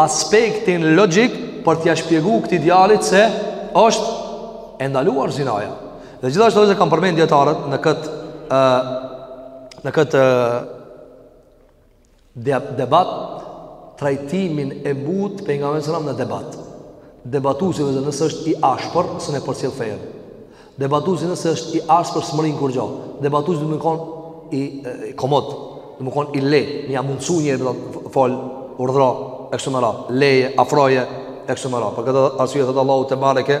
aspektin logjik për t'ia shpjeguar këtij djalit se është e ndaluar zinaja. Dhe gjithashtu edhe kanë përmend dijetarët në këtë ë në këtë debat trajtimin e butë pejgamberit sallam në debat. Debatusi dhe nëse është i ashpër, s'e përcjell fenë. Debatusi nëse është i ashpër, s'mrrin kurgjo. Debatusi duhet me kon i, i komod, duhet me kon i lehtë, me ja mundësu njerit, fol, urdhro, e kështu më ra, leje, afroje, e kështu më ra. Për këtë arsye tha Allahu tebareke,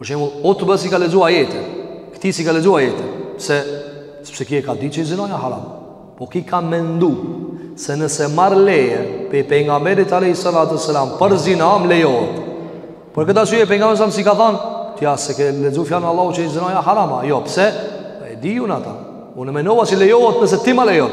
Për shembull, Utbes i ka lexuar ajete. Këtij s'i ka lexuar ajete, pse sepse ki e ka ditë që zinoja haram. Po ki ka mendu se nëse marr leje pe pejgamberit alayhi salatu selam për zina m lejohet. Për këtë arsye pejgamberi sallam s'i ka thënë, ti a s'e ke lexuar fjalën e Allahut që zinoja haram. Jo, pse? E di unë ata. Unë mendova se lejohet nëse ti ma lejon.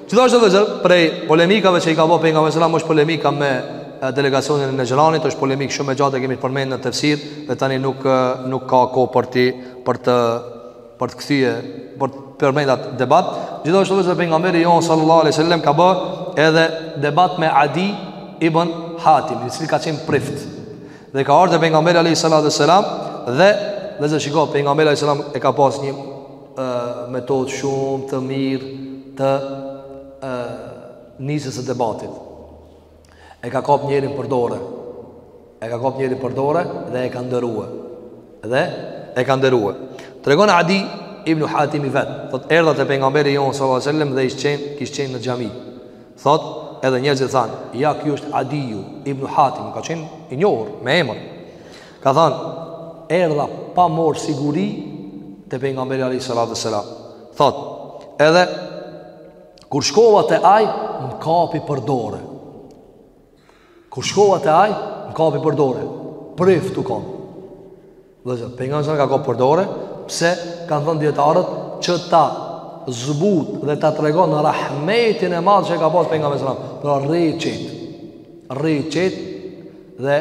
Gjithashtu vëllezër, prej polemikave që i ka bo pejgamberi sallam, është polemika me delegacionin e Nexhranit, është polemik shumë e gjatë e kemi përmend në tefsir, dhe tani nuk, nuk ka kohë për, ti, për të për të kthye, për të përmend at debat. Gjithashtu vëllezër pejgamberi jonë sallallahu alaihi wasallam, ka bë edhe debat me Adi ibn Hatim, i cili ka qenë prift. Dhe ka ardh te pejgamberi alayhi salatu wasallam, dhe vëllezër shiko, pejgamberi alayhi sallam e ka pas një metodë shumë të mirë të e, nisjes së debatit. E ka kap njerin për dore. E ka kap njerin për dore dhe e ka nderue. Dhe e ka nderue. Tregon Adi ibn Hatimi vet, thot erdha te pejgamberi jon sallallahu alaihi wasallam dhe ishte qen, kish qen në xhami. Thot edhe njerëzit than, ja ky është Adiu ibn Hatim, ka qen i njohur me emër. Ka thënë, erdha pa marr siguri te pejgamberi alayhi salatu selam. Thot, edhe kur shkova te ai, më kapi për dorë. Kur shkova te ai, më kapi për dorë. Prift tu kon. Vëllezër, pejgamberi sallam e ka kap për dorë, pse kanë thënë dietarët që ta zbut dhe ta tregon rahmetin e madh që e ka pas pejgamberi sallallahu alaihi wasallam, pra rri qet rri qet dhe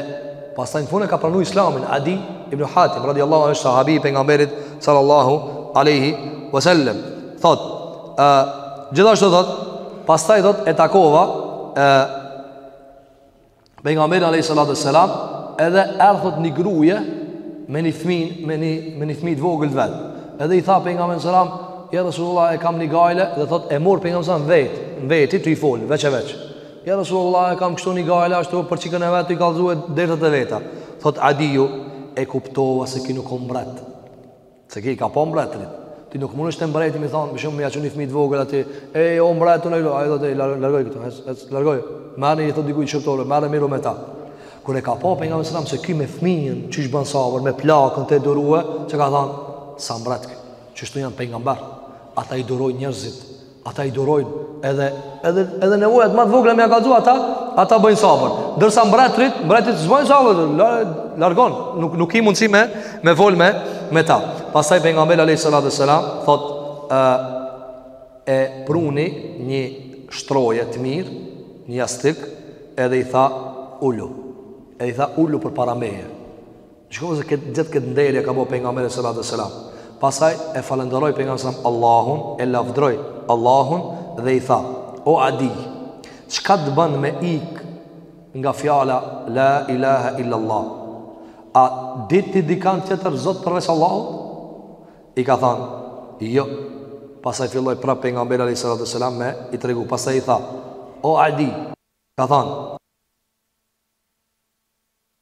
pastaj në fund e ka pranuar islamin Adi ibn Hatim radiallahu anhu sahabi i pejgamberit sallallahu alaihi wasallam thot ë gjithashtu thot pastaj thot e takova ë pejgamberin alaihi salatu wasalam edhe erdh thot një gruje me një fmin me një me një fmi të vogël të vet edhe i tha pejgamberit sallam ja rasulullah e kam një gajle dhe thot e mor pejgamberin vet veti tu i fol veç e veç Ja Rasulullah e kam kështu një gajle ashtu për qikën e vetë i kalzue dertet e veta. Thot Adiju, e kuptova se ki nuk o mbret. Se ki i ka pa mbretërit. Ti nuk mundesh te mbreti me i thonë, shko me ia çu një fmi të vogël aty, ej o mbret unë jam, ai do të, largoje këtu, e, e, largoje, merre i thot dikuj shporre, merre merru me ta. Kur e ka pa pejgamberin sallam se ki me fmijën, qysh bën sabër, me plakën tu e durue, që ka thonë, s'a mbret ky, kështu janë pejgamberët, ata i duroj njërzit, Ata i durojnë edhe edhe edhe nevojat më të vogla me ja kry ata, ata bëjnë sabër. Ndërsa mbretërit, mbretërit s'bëjnë sabër, largon, nuk nuk i mundsi me me vol me me ta. Pastaj pejgamberi alayhis salatu selam thotë e pruni një shtroje të mirë, një jastik, edhe i tha ulu. Edhe i tha ulu përpara meje. Shikoni se këtë gjithë këtë nder ja ka bo pejgamberi sallallahu alajhi wasallam. Pastaj e falënderoi pejgamberi sallallahu alajhi wasallam Allahun, e lavdroi Allahun dhe i tha: O Adi, çka të bën me ik nga fjala la ilaha illa Allah? A din ti dikan tjetër zot përveç Allahut? I ka thënë: Jo. Pastaj filloi prapë pejgamberi sallallahu alajhi wasallam me i tregu. Pastaj i tha: O Adi, ka thënë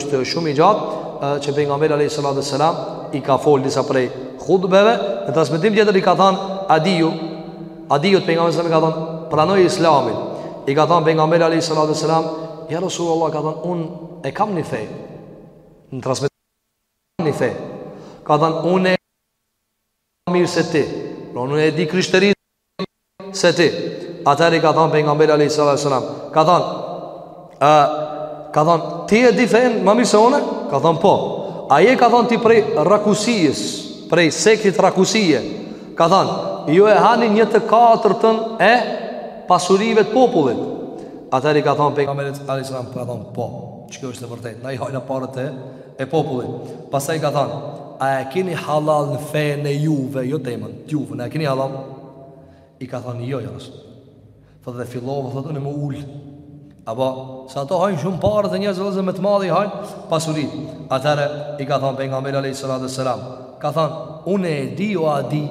shumë i gjatë që pejgamberi alayhi salatu selam i ka fol disa prej hutbeve, në transmetim tjetër i ka thënë Adiu, Adiut pejgamberi i ka thënë, pranoje Islamin. I ka thënë pejgamberi alayhi salatu selam, ja Rasulullah ka thënë un e kam një fe. Në transmetim ni fe. Ka thënë un e di mirë se ti. Pra unë e di krishterizëm. se ti Atëherë i ka thonë pejgamberi alayhi salatu selam Ka thonë a, Ka thonë Ti e di fenë ma mirë se unë Ka thonë po A je ka thonë ti prej rakusijes Prej sektit rakusije Ka thonë Ju e hani një të katërtën e Pasurive të popullit Atëherë i ka thonë pejgamberi alayhi selam Ka thonë po Që kjo është e vërtetë Na i hajmë paret e E popullit, pastaj ka thanë, A e keni hallal në fenë e juve, jo temën, t'juvën, a e keni hallal? I ka thanë, jo, ja Rasul. Thotë dhe fillova, thotë unë m'u ul. A po, se ato hajnë shumë paret e njerëzve me të madhe i hajnë pasuritë. Atëherë i ka thanë pejgamberi alayhis salam, ka thanë, unë e di o Adi,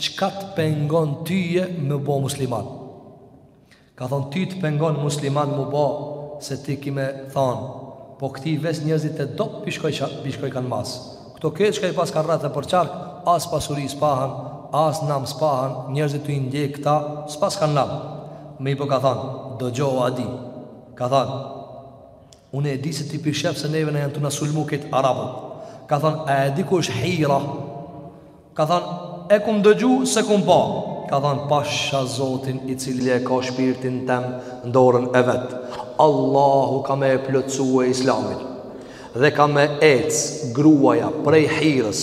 çka të pengon tyje m'u bo musliman. Ka thonë ty të pengon musliman mu ba se ti ki me thanë po këtij veç njerëzit e dobët p'i shkojkan p'i shkojkan mas këta krejt çka i paska rreth e përqark as pasuri s'paskan as nam s'paskan njerëzit tu i ndjek këta s'paskan nam me i bo ka thanë dëgjo o adi ka thanë Unë e di se ti pi shef se neve na janë tu na sulmu krejt arabët Ka than a e di ku është hira Ka than e kum dëgju s'e kum pa Ka than pasha zotin i cili e ka shpirtin tem n'dorën e vet Allahu ka me e plotësu islamin Dhe ka me ec gruaja prej hirës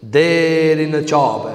Deri në qabe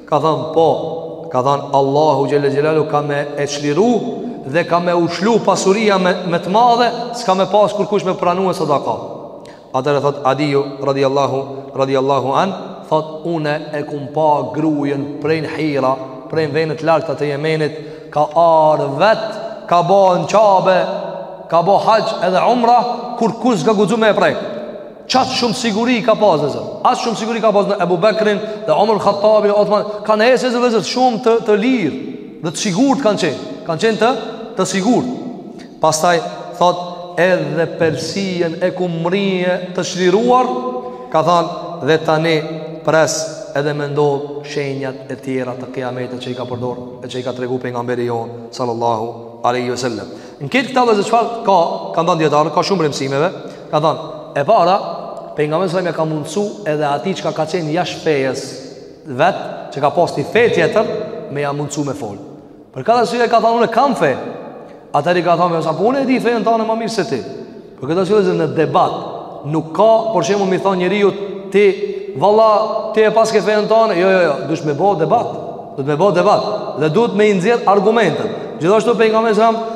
Ka thanë po, ka thanë Allahu xhel-le xhelaluhu ka me e çliru dhe ka me u shtu pasuria me, me të madhe, s'ka me pas kërkush me pranu e sadaka. Atëherë thot Adiju, radiallahu, radiallahu anh, thot unë e kum pa grujen prej Hira, prej venet largta të Jemenit, ka ardh vet, ka bo në Qabe, ka bo haxh edhe umra, kurkush s'ka guxu me e prek. Qaq shumë siguri ka pas vllezër Aq shumë siguri ka pas në Ebu Bekrin Dhe Omar Khattabi, Othman Kanë hec vllezër shumë të, të lirë Dhe të sigurt kanë qenë Kanë qenë të, të sigurt Pastaj thot Edhe Persien e kum mrri të çliruar Ka thanë dhe tani pres edhe me ndodhë shenjat e tjera të kiametit që i ka përdor E që i ka tregu pejgamberi jonë Sallallahu aleyhi ve sellem Në këtë këta vllezër çfarë ka Kanë thanë dijetarë, ka shumë prej mësimeve Ka thënë, E para, pejgamberi sallallahu alajhi wasallam e ka mundësu edhe atij çka ka qenë jashtë fejes vet, që ka pas një fe tjetër, me ja mundësu me fol. Për këtë arsye ka thënë unë kam fe. Atëherë i ka thënë, "Se unë e di fejen tane ma mirë se ti." Për këtë arsye që në debat nuk ka, për shembull me i thon njeriut ti valla ti e paske fejen tane, jo jo jo, duhet me bo debat. Duhet me bo debat dhe duhet me i nxjerr argumentet. Gjithashtu pejgamberi sallallahu alajhi wasallam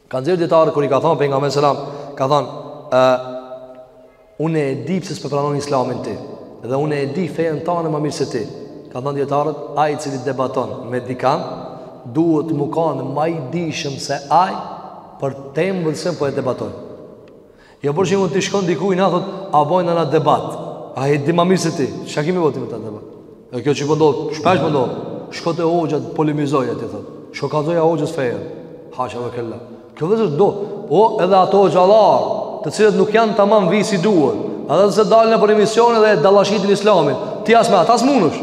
Kanë nxjerr dijetarët kur i ka thënë pejgamberi selam, ka thënë, "Ë unë e di pse s'po pranon Islamin ti dhe unë e di fejen tane ma mirë se ti." Kanë thënë dijetarët, ai i cili debaton me dikën, duhet me kan ma i dijshëm se ai për temën se po e debaton. Jo për shembull ti shkon diku i na thot a bojna debat. Ai e di më mirë se ti? Çka ki me bo ti me ta debat? E kjo që po ndodh, shpesh po ndodh. Shko te hoxha të polemizoj atë thot. Shko kallzoj hoxhës fejen. Hasha wa kella. Kjo vëzhgë do. Po edhe ata hoxhallarë, të cilët nuk janë tamam vi si duhet. Edhe se dalin nëpër emisione dhe dallashitin islamin. Ti as me ata s'munesh.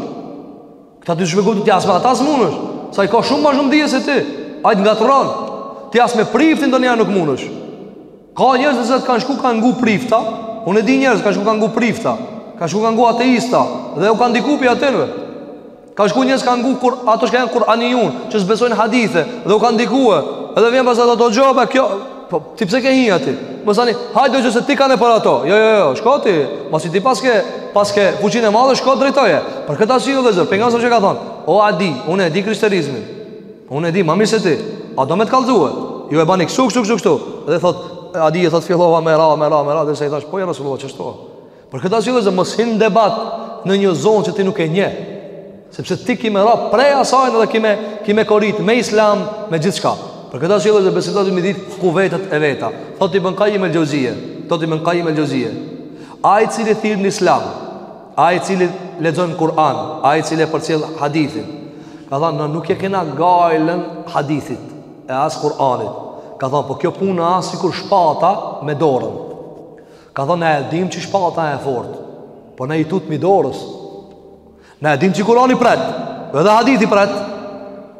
Këta dy shpjegoj ti as me ata s'munesh. Se ai ka shumë më shumë dije se ti. Ai t'ngatrron. Ti as me priftin ndonjëherë nuk mundesh. Ka njerëz që kanë shku kanë ngu prifta, unë e di njerëz kanë shku kanë ngu prifta, kanë shku kanë ngu ateista dhe u kanë ndiku pi atyne. Ka shku njerëz kanë ngu kur ato që janë Kur'aniun, që s'besojnë hadithe dhe u kanë ndiku. Edhe vjen pas ato do gjoba kjo, po ti pse ke hi aty? Më thanë, hajde që se ti kanë për ato. Jo, jo, jo, shko ti. Masi ti paske, paske fuqinë e madhe, shko drejtoje. Për këtë arsye vllezër, pejgamberi që ka thonë, o Adi, unë e di krishterizmin. Unë e di ma mirë se ti. A do me të kallëzue? Ju e bani kështu, kështu, kështu, kështu. Dhe thot, Adij thot, fillova me ra, me ra, me ra, derisa i thash, po ja Rasulullah, qashtu o. Për këtë arsye vllezër mos hin n'debat në një zonë që ti nuk e nje. Sepse ti ki me ra prej asajnë dhe ki me, ki me korit me islam, me gjithçka. Për këtë arsye vllezër besimtari do m'i ditë kuvetet e veta. Thot Ibn Kajim el Xhevzije. Thot Ibn Kajim el Xhevzije. Ai i cili thirr në islam, ai i cili lexon Kur'an, ai i cili e përcjell hadithin, Ka thanë, na nuk e kena gajlen hadithit e as Kur'anit. Ka thanë, po kjo puna a sikur shpata me dorën. Ka thanë, na e dim që shpata e fort, po na i tutmi dorës. Na e dim që Kur'ani pret, edhe hadithi pret,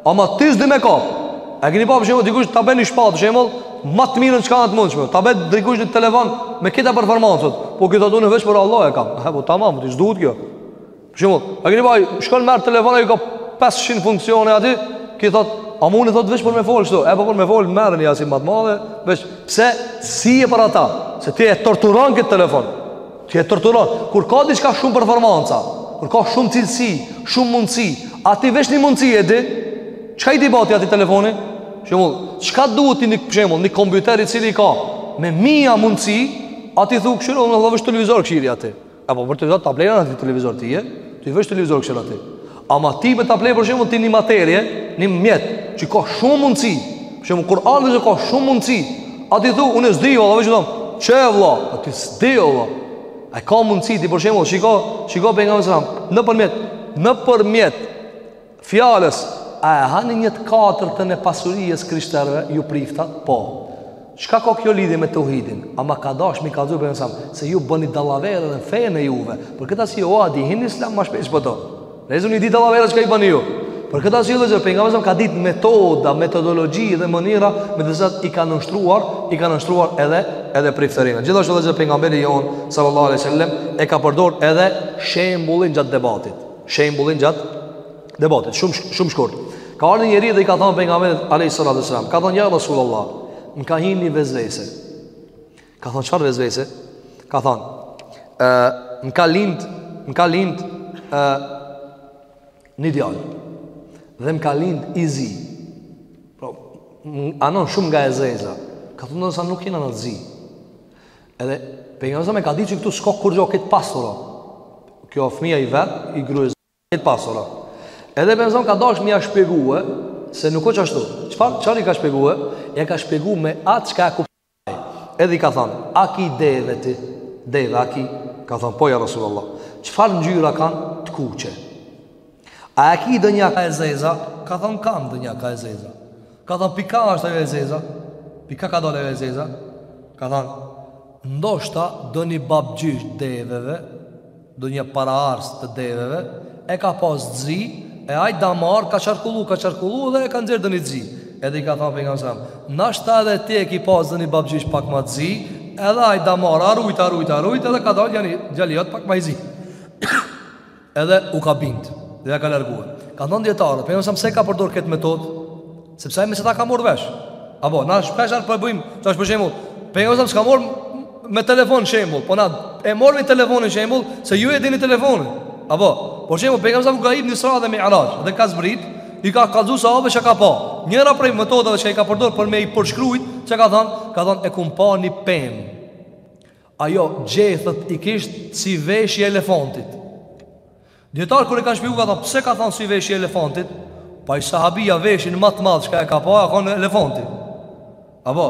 ama ti s'di me kap. E kini pa për shembull, dikush ta bje ni shpatë, shembull, ma të mirën që kanë të mundshme. Ta bje dikush një telefon me këto performansat, po ky thot unë veç për allo e kam. He, po tamam, ty s'duhet kjo. Shembull, e kini pa, shkon merr telefon, ai ka 500 funksione aty, ky thot, ama unë thot veç për me folë kshtu, e po për me folë merr një asi ma të madhe, veç, pse, s'je për ata, se ti e torturon këtë telefon, ti e torturon, kur ka diçka shumë performanca, kur ka shumë cilësi, shumë mundësi, a ti veç një mundësi e di, çka i di ba ti atij telefoni, shembull, çka duhet ty një, shembull, një kompjuter i cili ka, me mija mundësi, a ti thu, shembull, unë veç televizor kshiri aty, E po për ata ta blejna ty televizor ty e, ti veç televizor kshir aty. Ama ti me ta ble për shembull ti një materie, një mjet që ka shumë mundësi. Për shembull Kur'ani që ka shumë mundësi. A ti thu unë s'di valla, veç thon, qe valla, a ti s'di valla. Ai ka mundësi ti për shembull, shiko, shiko pejgamberin sallallahu alajhi wasallam, nëpërmjet nëpërmjet Fjalës, a e hani një të katërtën e pasurijës krishterëve, ju prifta? Po. Çka ka kjo lidhje me teuhidin? Ama ka dash m'i kallzu pejgamberi alejhi selam, se ju bëni dallavere edhe në fenë e juve. Për këtë arsye, o Adi, hin n'islam ma shpejt, po thot. Se unë i di dallavere çka i bani ju. Për këtë arsye, vllezër, pejgamberi alejhi selam ka dit metoda, metodologi dhe mënyra me të cilat i ka nënshtruar, i ka nënshtruar edhe, edhe priftërinjtë. Gjithashtu vllezër, pejgamberi jonë, sallallahu alajhi wasallam, e ka përdor edhe shembullin gjatë debatit. shembullin gjatë debatit, shumë shumë shkurt. Ka ardh ni njeri dhe i ka thënë pejgamberit alejhis salatu wasallam, ka thënë ja Rasulullah, më ka hi ni vesvese. Ka thënë çfarë vesvese? Ka thënë, ë, më ka lind, më ka lind ë një djalë. Dhe më ka lind i zi. Pra, anon shumë nga e zeza. Ka thënë ndonëse nuk jena na t'zi. Edhe pejgamberi alejhi selam e ka ditë që këtu s'ka kurrgjo, krejt pastër a. Kjo fëmija i vet i grues, krejt pastër a. Edhe pejgamberi ka dash me ia shpjegue se nuk o ashtu. Çfarë çfarë i ka shpjegue? Ja ka shpjegue me atë çka e kupton. Edhe i ka thënë, "A ki deve ti? Deve a ki?" Ka thënë, "Po ja Rasulullah." Çfarë ngjyra kanë të kuqe? A e ki donja ka e zeza? Ka thonë kam donja ka e zeza Ka thonë prej ka është e zeza Prej ka ka dalë e zeza Ka thonë Ndoshta donjë babgjysh deveve Donjë paraardhës të deveve E ka pas t'zi E ai damar ka qarkullu Ka qarkullu dhe e ka nxjerrë donjë t'zi Edhe i ka thonë pejgamberi alejhi selam Nashta edhe ti e ki pas donjë babgjysh pak ma t'zi Edhe ai damar a rujt a rujt a rujt Edhe ka dalë djali jot pak ma i zi Edhe u ka bind dhe ja ka larguar. Kanë thënë dijetarët, pejgamberi alejhi selam pse ka përdor këtë metodë? Sepse ai me qeta ka marr vesh. Apo na shpeshher po e bëjmë, tash për shembull, pejgamberi alejhi selam s'ka marr me telefon shembull, po na e marrim telefonin shembull se ju e dini telefonin. Apo, por shembull pejgamberi alejhi selam kur ka hip në Isra dhe Miraxh dhe ka zbrit, i ka kallzu sahabëve çka ka pa. Njëra prej metodave që ai ka përdor për me i përshkruajt, çka ka thënë? Ka thënë e kom pa një pemë. Ajo gjethet i kishte si veshi i elefantit Dijetarët kur e kanë shpjegu ka thonë Pse ka thonë si veshi i elefantit Po ai sahabija veshin ma të madh Çka e ka pa a kon elefanti Apo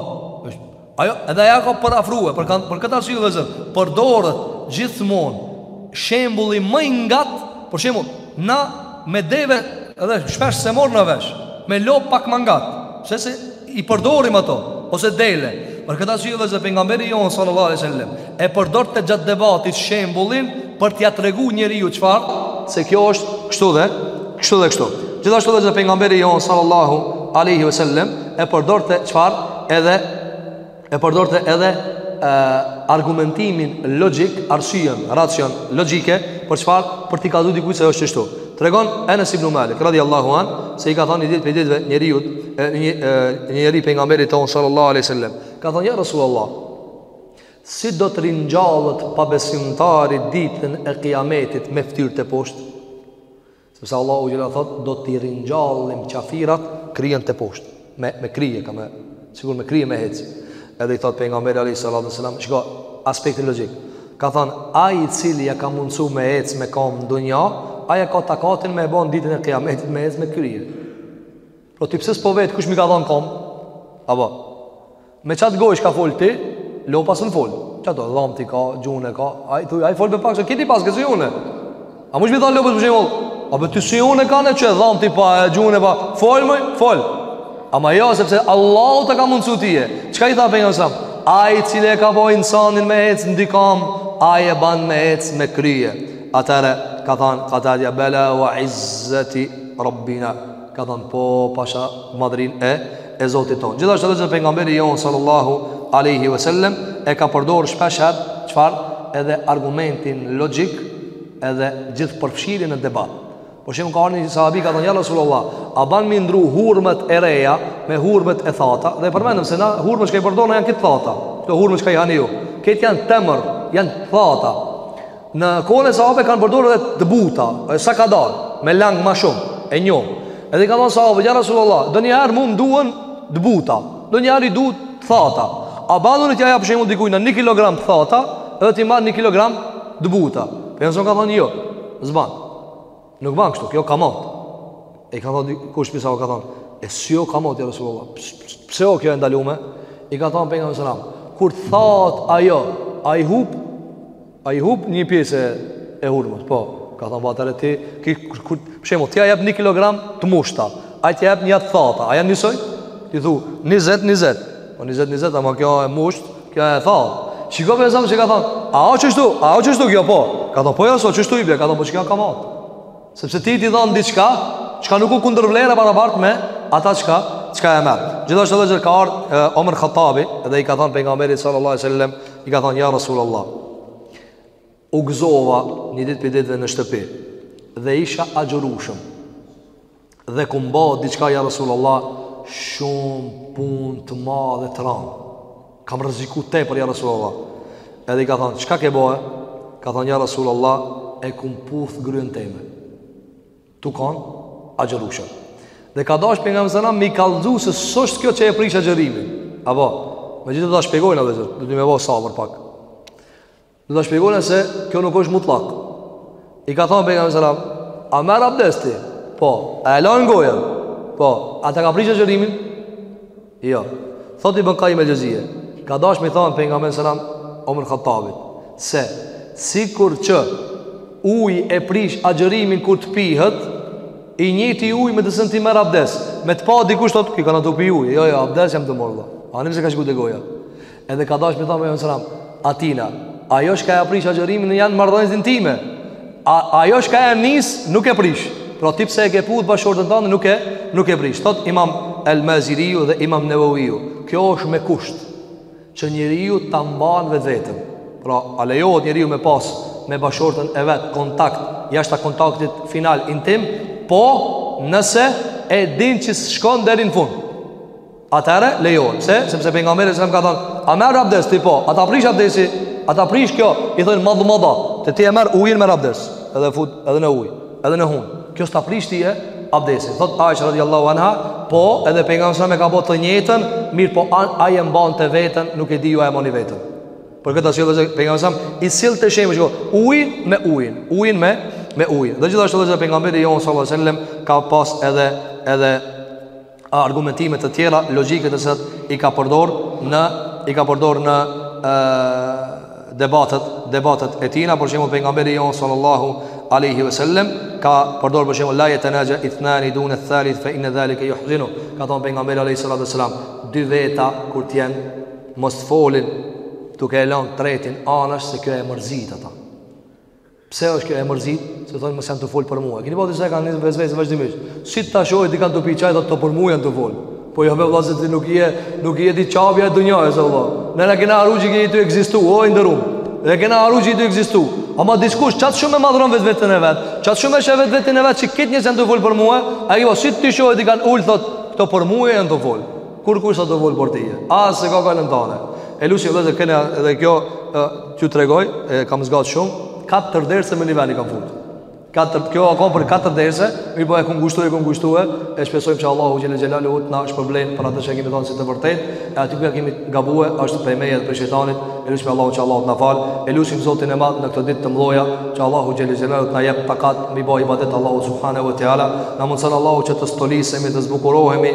Ajo edhe ja ka përafru Për, për këtë arsye vëllezër Përdoret gjithmonë Shembulli ma i ngat Për shembull Na me deve dhe shpesh s'e marrim vesh me lop pak ma ngat, sepse i përdorim ato ose dele. Për këtë arsye vëllezër pejgamberi jon sallallahu alaihi wasallam e përdorte gjatë debatit shembullin për t'ia treguar njeriut çfarë se kjo është kështu dhe kështu dhe kështu. Gjithashtu vëllezër pejgamberi jon sallallahu alaihi wasallam e përdorte çfarë edhe e përdorte edhe e, argumentimin logjik, arsyen, racion, logjikë, për çfarë? Për t'i kallzu dikujt se është kështu. Tregon Enes ibnu Malik, radhi Allahu anhu, se i ka thonë një ditë prej ditëve njeriu, e, një, e, njeri pejgamberit tonë, sallallahu aleyhi sallam, ka thonë, ja Rasulullah, si do të ringjallet pabesimtari ditën e kiametit me ftyrë teposhtë? Sepse Allahu xhela thotë, Do t'i ringjallim qafirat kryen teposhtë, me me krye, ka me, sikur me krye me ec. Edhe i thotë pejgamberi alayhi salatu wasalam, shiko aspektin logjik. Ka thënë, ai i cili ja ka mundsu me ec me kamë në dynja, ai e ka takatin me e bon ditën e Kiametit me ec me krye. Po ti pse s'po vetë, kush mi ka dhonë kom? Apo, me qatë gojë çka folë ti, lopa s'mun folë. Qato dhamët i ka, gjuhën e ka, ai thuj, ai folë për pak, që kiti pasë, kësë june. A munesh me i thonë lopës për shembull, apo ti si unë ka në që, dhamët i pa, e gjuhën e pa, folë moj, folë. Ama jo, sepse Allahu ta ka mundësu tye. Çka i tha pejgamberi alejhi selam? Ai i cili e ka bo insanin me ecë në dy kam, ai e ban me ecë me krye. Atëherë, ka thanë, Katadja, bela, wa izzeti, rabbina, Ka thënë po pasha madrin e e Zotit tonë. Gjithashtu edhe pejgamberi jon sallallahu alaihi wasallam e ka përdorur shpesh atë çfarë edhe argumentin logjik edhe gjithë përfshirjen në debat. Për shembull ka ardh një sahabi ka thënë ja Rasulullah, a ban mi ndru hurmët e reja me hurmët e thata dhe përmendëm se na hurmët që i përdorna janë këto t'thata. Këto hurmët që i hani ju, këto janë temër, janë t'thata. Në kohën e sahabëve kanë përdorur edhe të buta, e sa ka dalë, me lang më shumë, e njom. Edhe i kanë thënë sahabët, ja Rasulullah, donjëherë mu i duan të buta, donjëherë i du të thata. A ban unë t'ja jap shembull dikujt 1 kg të thata, edhe t'i marr 1 kg të buta. Pejgamberi ka thënë jo, s'ban. Nuk ban kështu, kjo o kamat. I ka thonë dikush pi sahabve ka thonë, e si o kamat ja Resulullah, pse o kjo e ndalume? I ka thonë pejgamberi alejhi selam, kur thahet ajo, a i hup, a i hup një pjesë e, e hurmës, po, ka thonë atëherë ti, ki, kur, për shembull, ti ja jep një kilogram të mushta, ai ta jep njatë t'thata, a janë njësoj? Ti thu, njëzet, njëzet, po njëzet, njëzet, ama kjo e mushtë, Kjo e tha, shiko pejgamberi alejhi selam çka ka thonë, a o qështu, a o qështu kjo po? Ka thonë, po jo, s'o qështu i bje, ka thonë, po qikjo kamatë. Sepse ti je tu i dhonë diçka, çka nuk o kundërvlerë e barabartë me, atë çka, çka e merr. Gjithashtu edhe njëherë ka ardhë Omer Khattabi, edhe i ka thonë pejgamberit sallallahu sallam, i ka thonë, ja Rasulallah, u gëzova një ditë prej ditëve në shtëpi, dhe isha agjërushëm. dhe kum bo diçka ja Rasulullah shumë punë të madhe të rëndë. Kam rreziku tepër ja Rasulullah. Edhe i ka thënë, "Çka ke bo?" Ka thënë ja Rasulullah, "E kum puth gruen teme." Tu kon agjërushëm. Dhe ka dash pejgamberi sallallahu alajhi wasallam me i kallzu se s'është kjo që e prish agjërimin. Apo, megjithatë do ta shpjegojmë atë gjë, duhet me bo sabër pak. Do ta shpjegojmë se kjo nuk është mutlak. I ka thënë pejgamberi sallallahu alajhi wasallam, "A merr abdes ti?" Po, a e lan gojën? Po, a ta ka prish agjërimin? Jo. Thotë Ibn Kajjim el Xhevzije. Ka dash me i thënë pejgamberi sallallahu alajhi wasallam, "Omar Khattabit, se sikur që uji e prish agjërimin kur të pihet, i njëjti ujë me të cilin ti merr abdest, me të pa dikush thotë, "Ky ka tu pi uji." Jo, jo, abdest jam tu marrë. Ani pse ka shkuar te goja. Edhe ka dashtë me i thanë alejhi selam atina Ajo shka ja prish agjërimin janë marrëdhëniet intime A, Ajo shka e nis nuk e prish Pra ti pse e ke puth bashkëshorten tënde nuk e, nuk e prish Thot imam El Maziriu dhe imam Neveviu Kjo është me kusht Që njeriu ta mban vetveten Pra a lejohet njeriu me pas Me bashkëshorten e vet kontakt Jashta kontaktit final intim Po nëse e din që shkon deri n'fund Atëherë lejohet. Pse? Sepse pejgamberi sam ka thënë, "A merr abdes ti po?" A ta prish abdesin, a ta prish kjo, i thonë madh madha, te ti e merr ujin me abdes, edhe fut edhe në ujë, edhe në hun. Kjo s'ta prish tije abdesin. Thot Aisha radhiyallahu anha, po, edhe pejgamberi sam e ka bo të njëjtën, mirëpo ai e mbante veten, nuk e di ju a e mbani veten. Për këtë arsye edhe pejgamberi sa i sillte shembull, shiko, ujin me ujin, ujin me me ujë. Dhe gjithashtu edhe pejgamberi jon sallallahu alaihi wasallam ka pas edhe edhe argumentime të tjera logjike të cilat i ka përdor në i ka përdor në ë debatet debatet e tina për shembull pejgamberi jon sallallahu alaihi wasallam ka përdor për shembull la yatanaja ithnan dun al thalith fa in zalika yuhzinu ka thon pejgamberi alaihi salatu wasalam dy veta kur të jenë mos folin duke e lan tretin anash se kjo e mërzit ata Pse? Se kjo e mërzit, se thotë mos janë tu fol për mua. E keni pa disa kanë vesvese vazhdimisht. Si ta shohë dikan tu pi çaj, thotë për mua janë tu fol. Po jo be vëlla se ti nuk je, nuk je diçavja e dunjës o vëlla. Ne na kena harruar që ti ekziston, o i nderum. Ne kena harruar që ti ekziston. Ama dikush qaq shumë e madhron vetë vetën e vet. Qaq shumë e sheh vetë vetën e vet që këta njerëz janë tu fol për mua. Ai jo, si ti shohë dikan ul thotë, këta për mua janë tu fol. Kurkush s'o tu fol për ti. A se ka kalentare. E lusi vëllazë kena edhe kjo ju tregoj, e kam zgjat shumë, katër derse me ni ven i kam fut. Katër kjo o kon për katër derse, mirëpo e kam ngushtuar, e kam ngushtuar, e shpresojmë që Allahu xhele xhelaluhu t'na shpërblen për atë që kemi thënë si të vërtet, e aty ku kemi gabuar është prej meje prej shejtanit, e lusim Allahun që Allahu të na fal, e lusim Zotin e Madh në këto ditë të mëdha, që Allahu xhele xhelaluhu t'na jep takat, me i bo ibadet Allahu subhanahu wa taala, na mundson Allahu që të stolisemi, të zbukurohemi,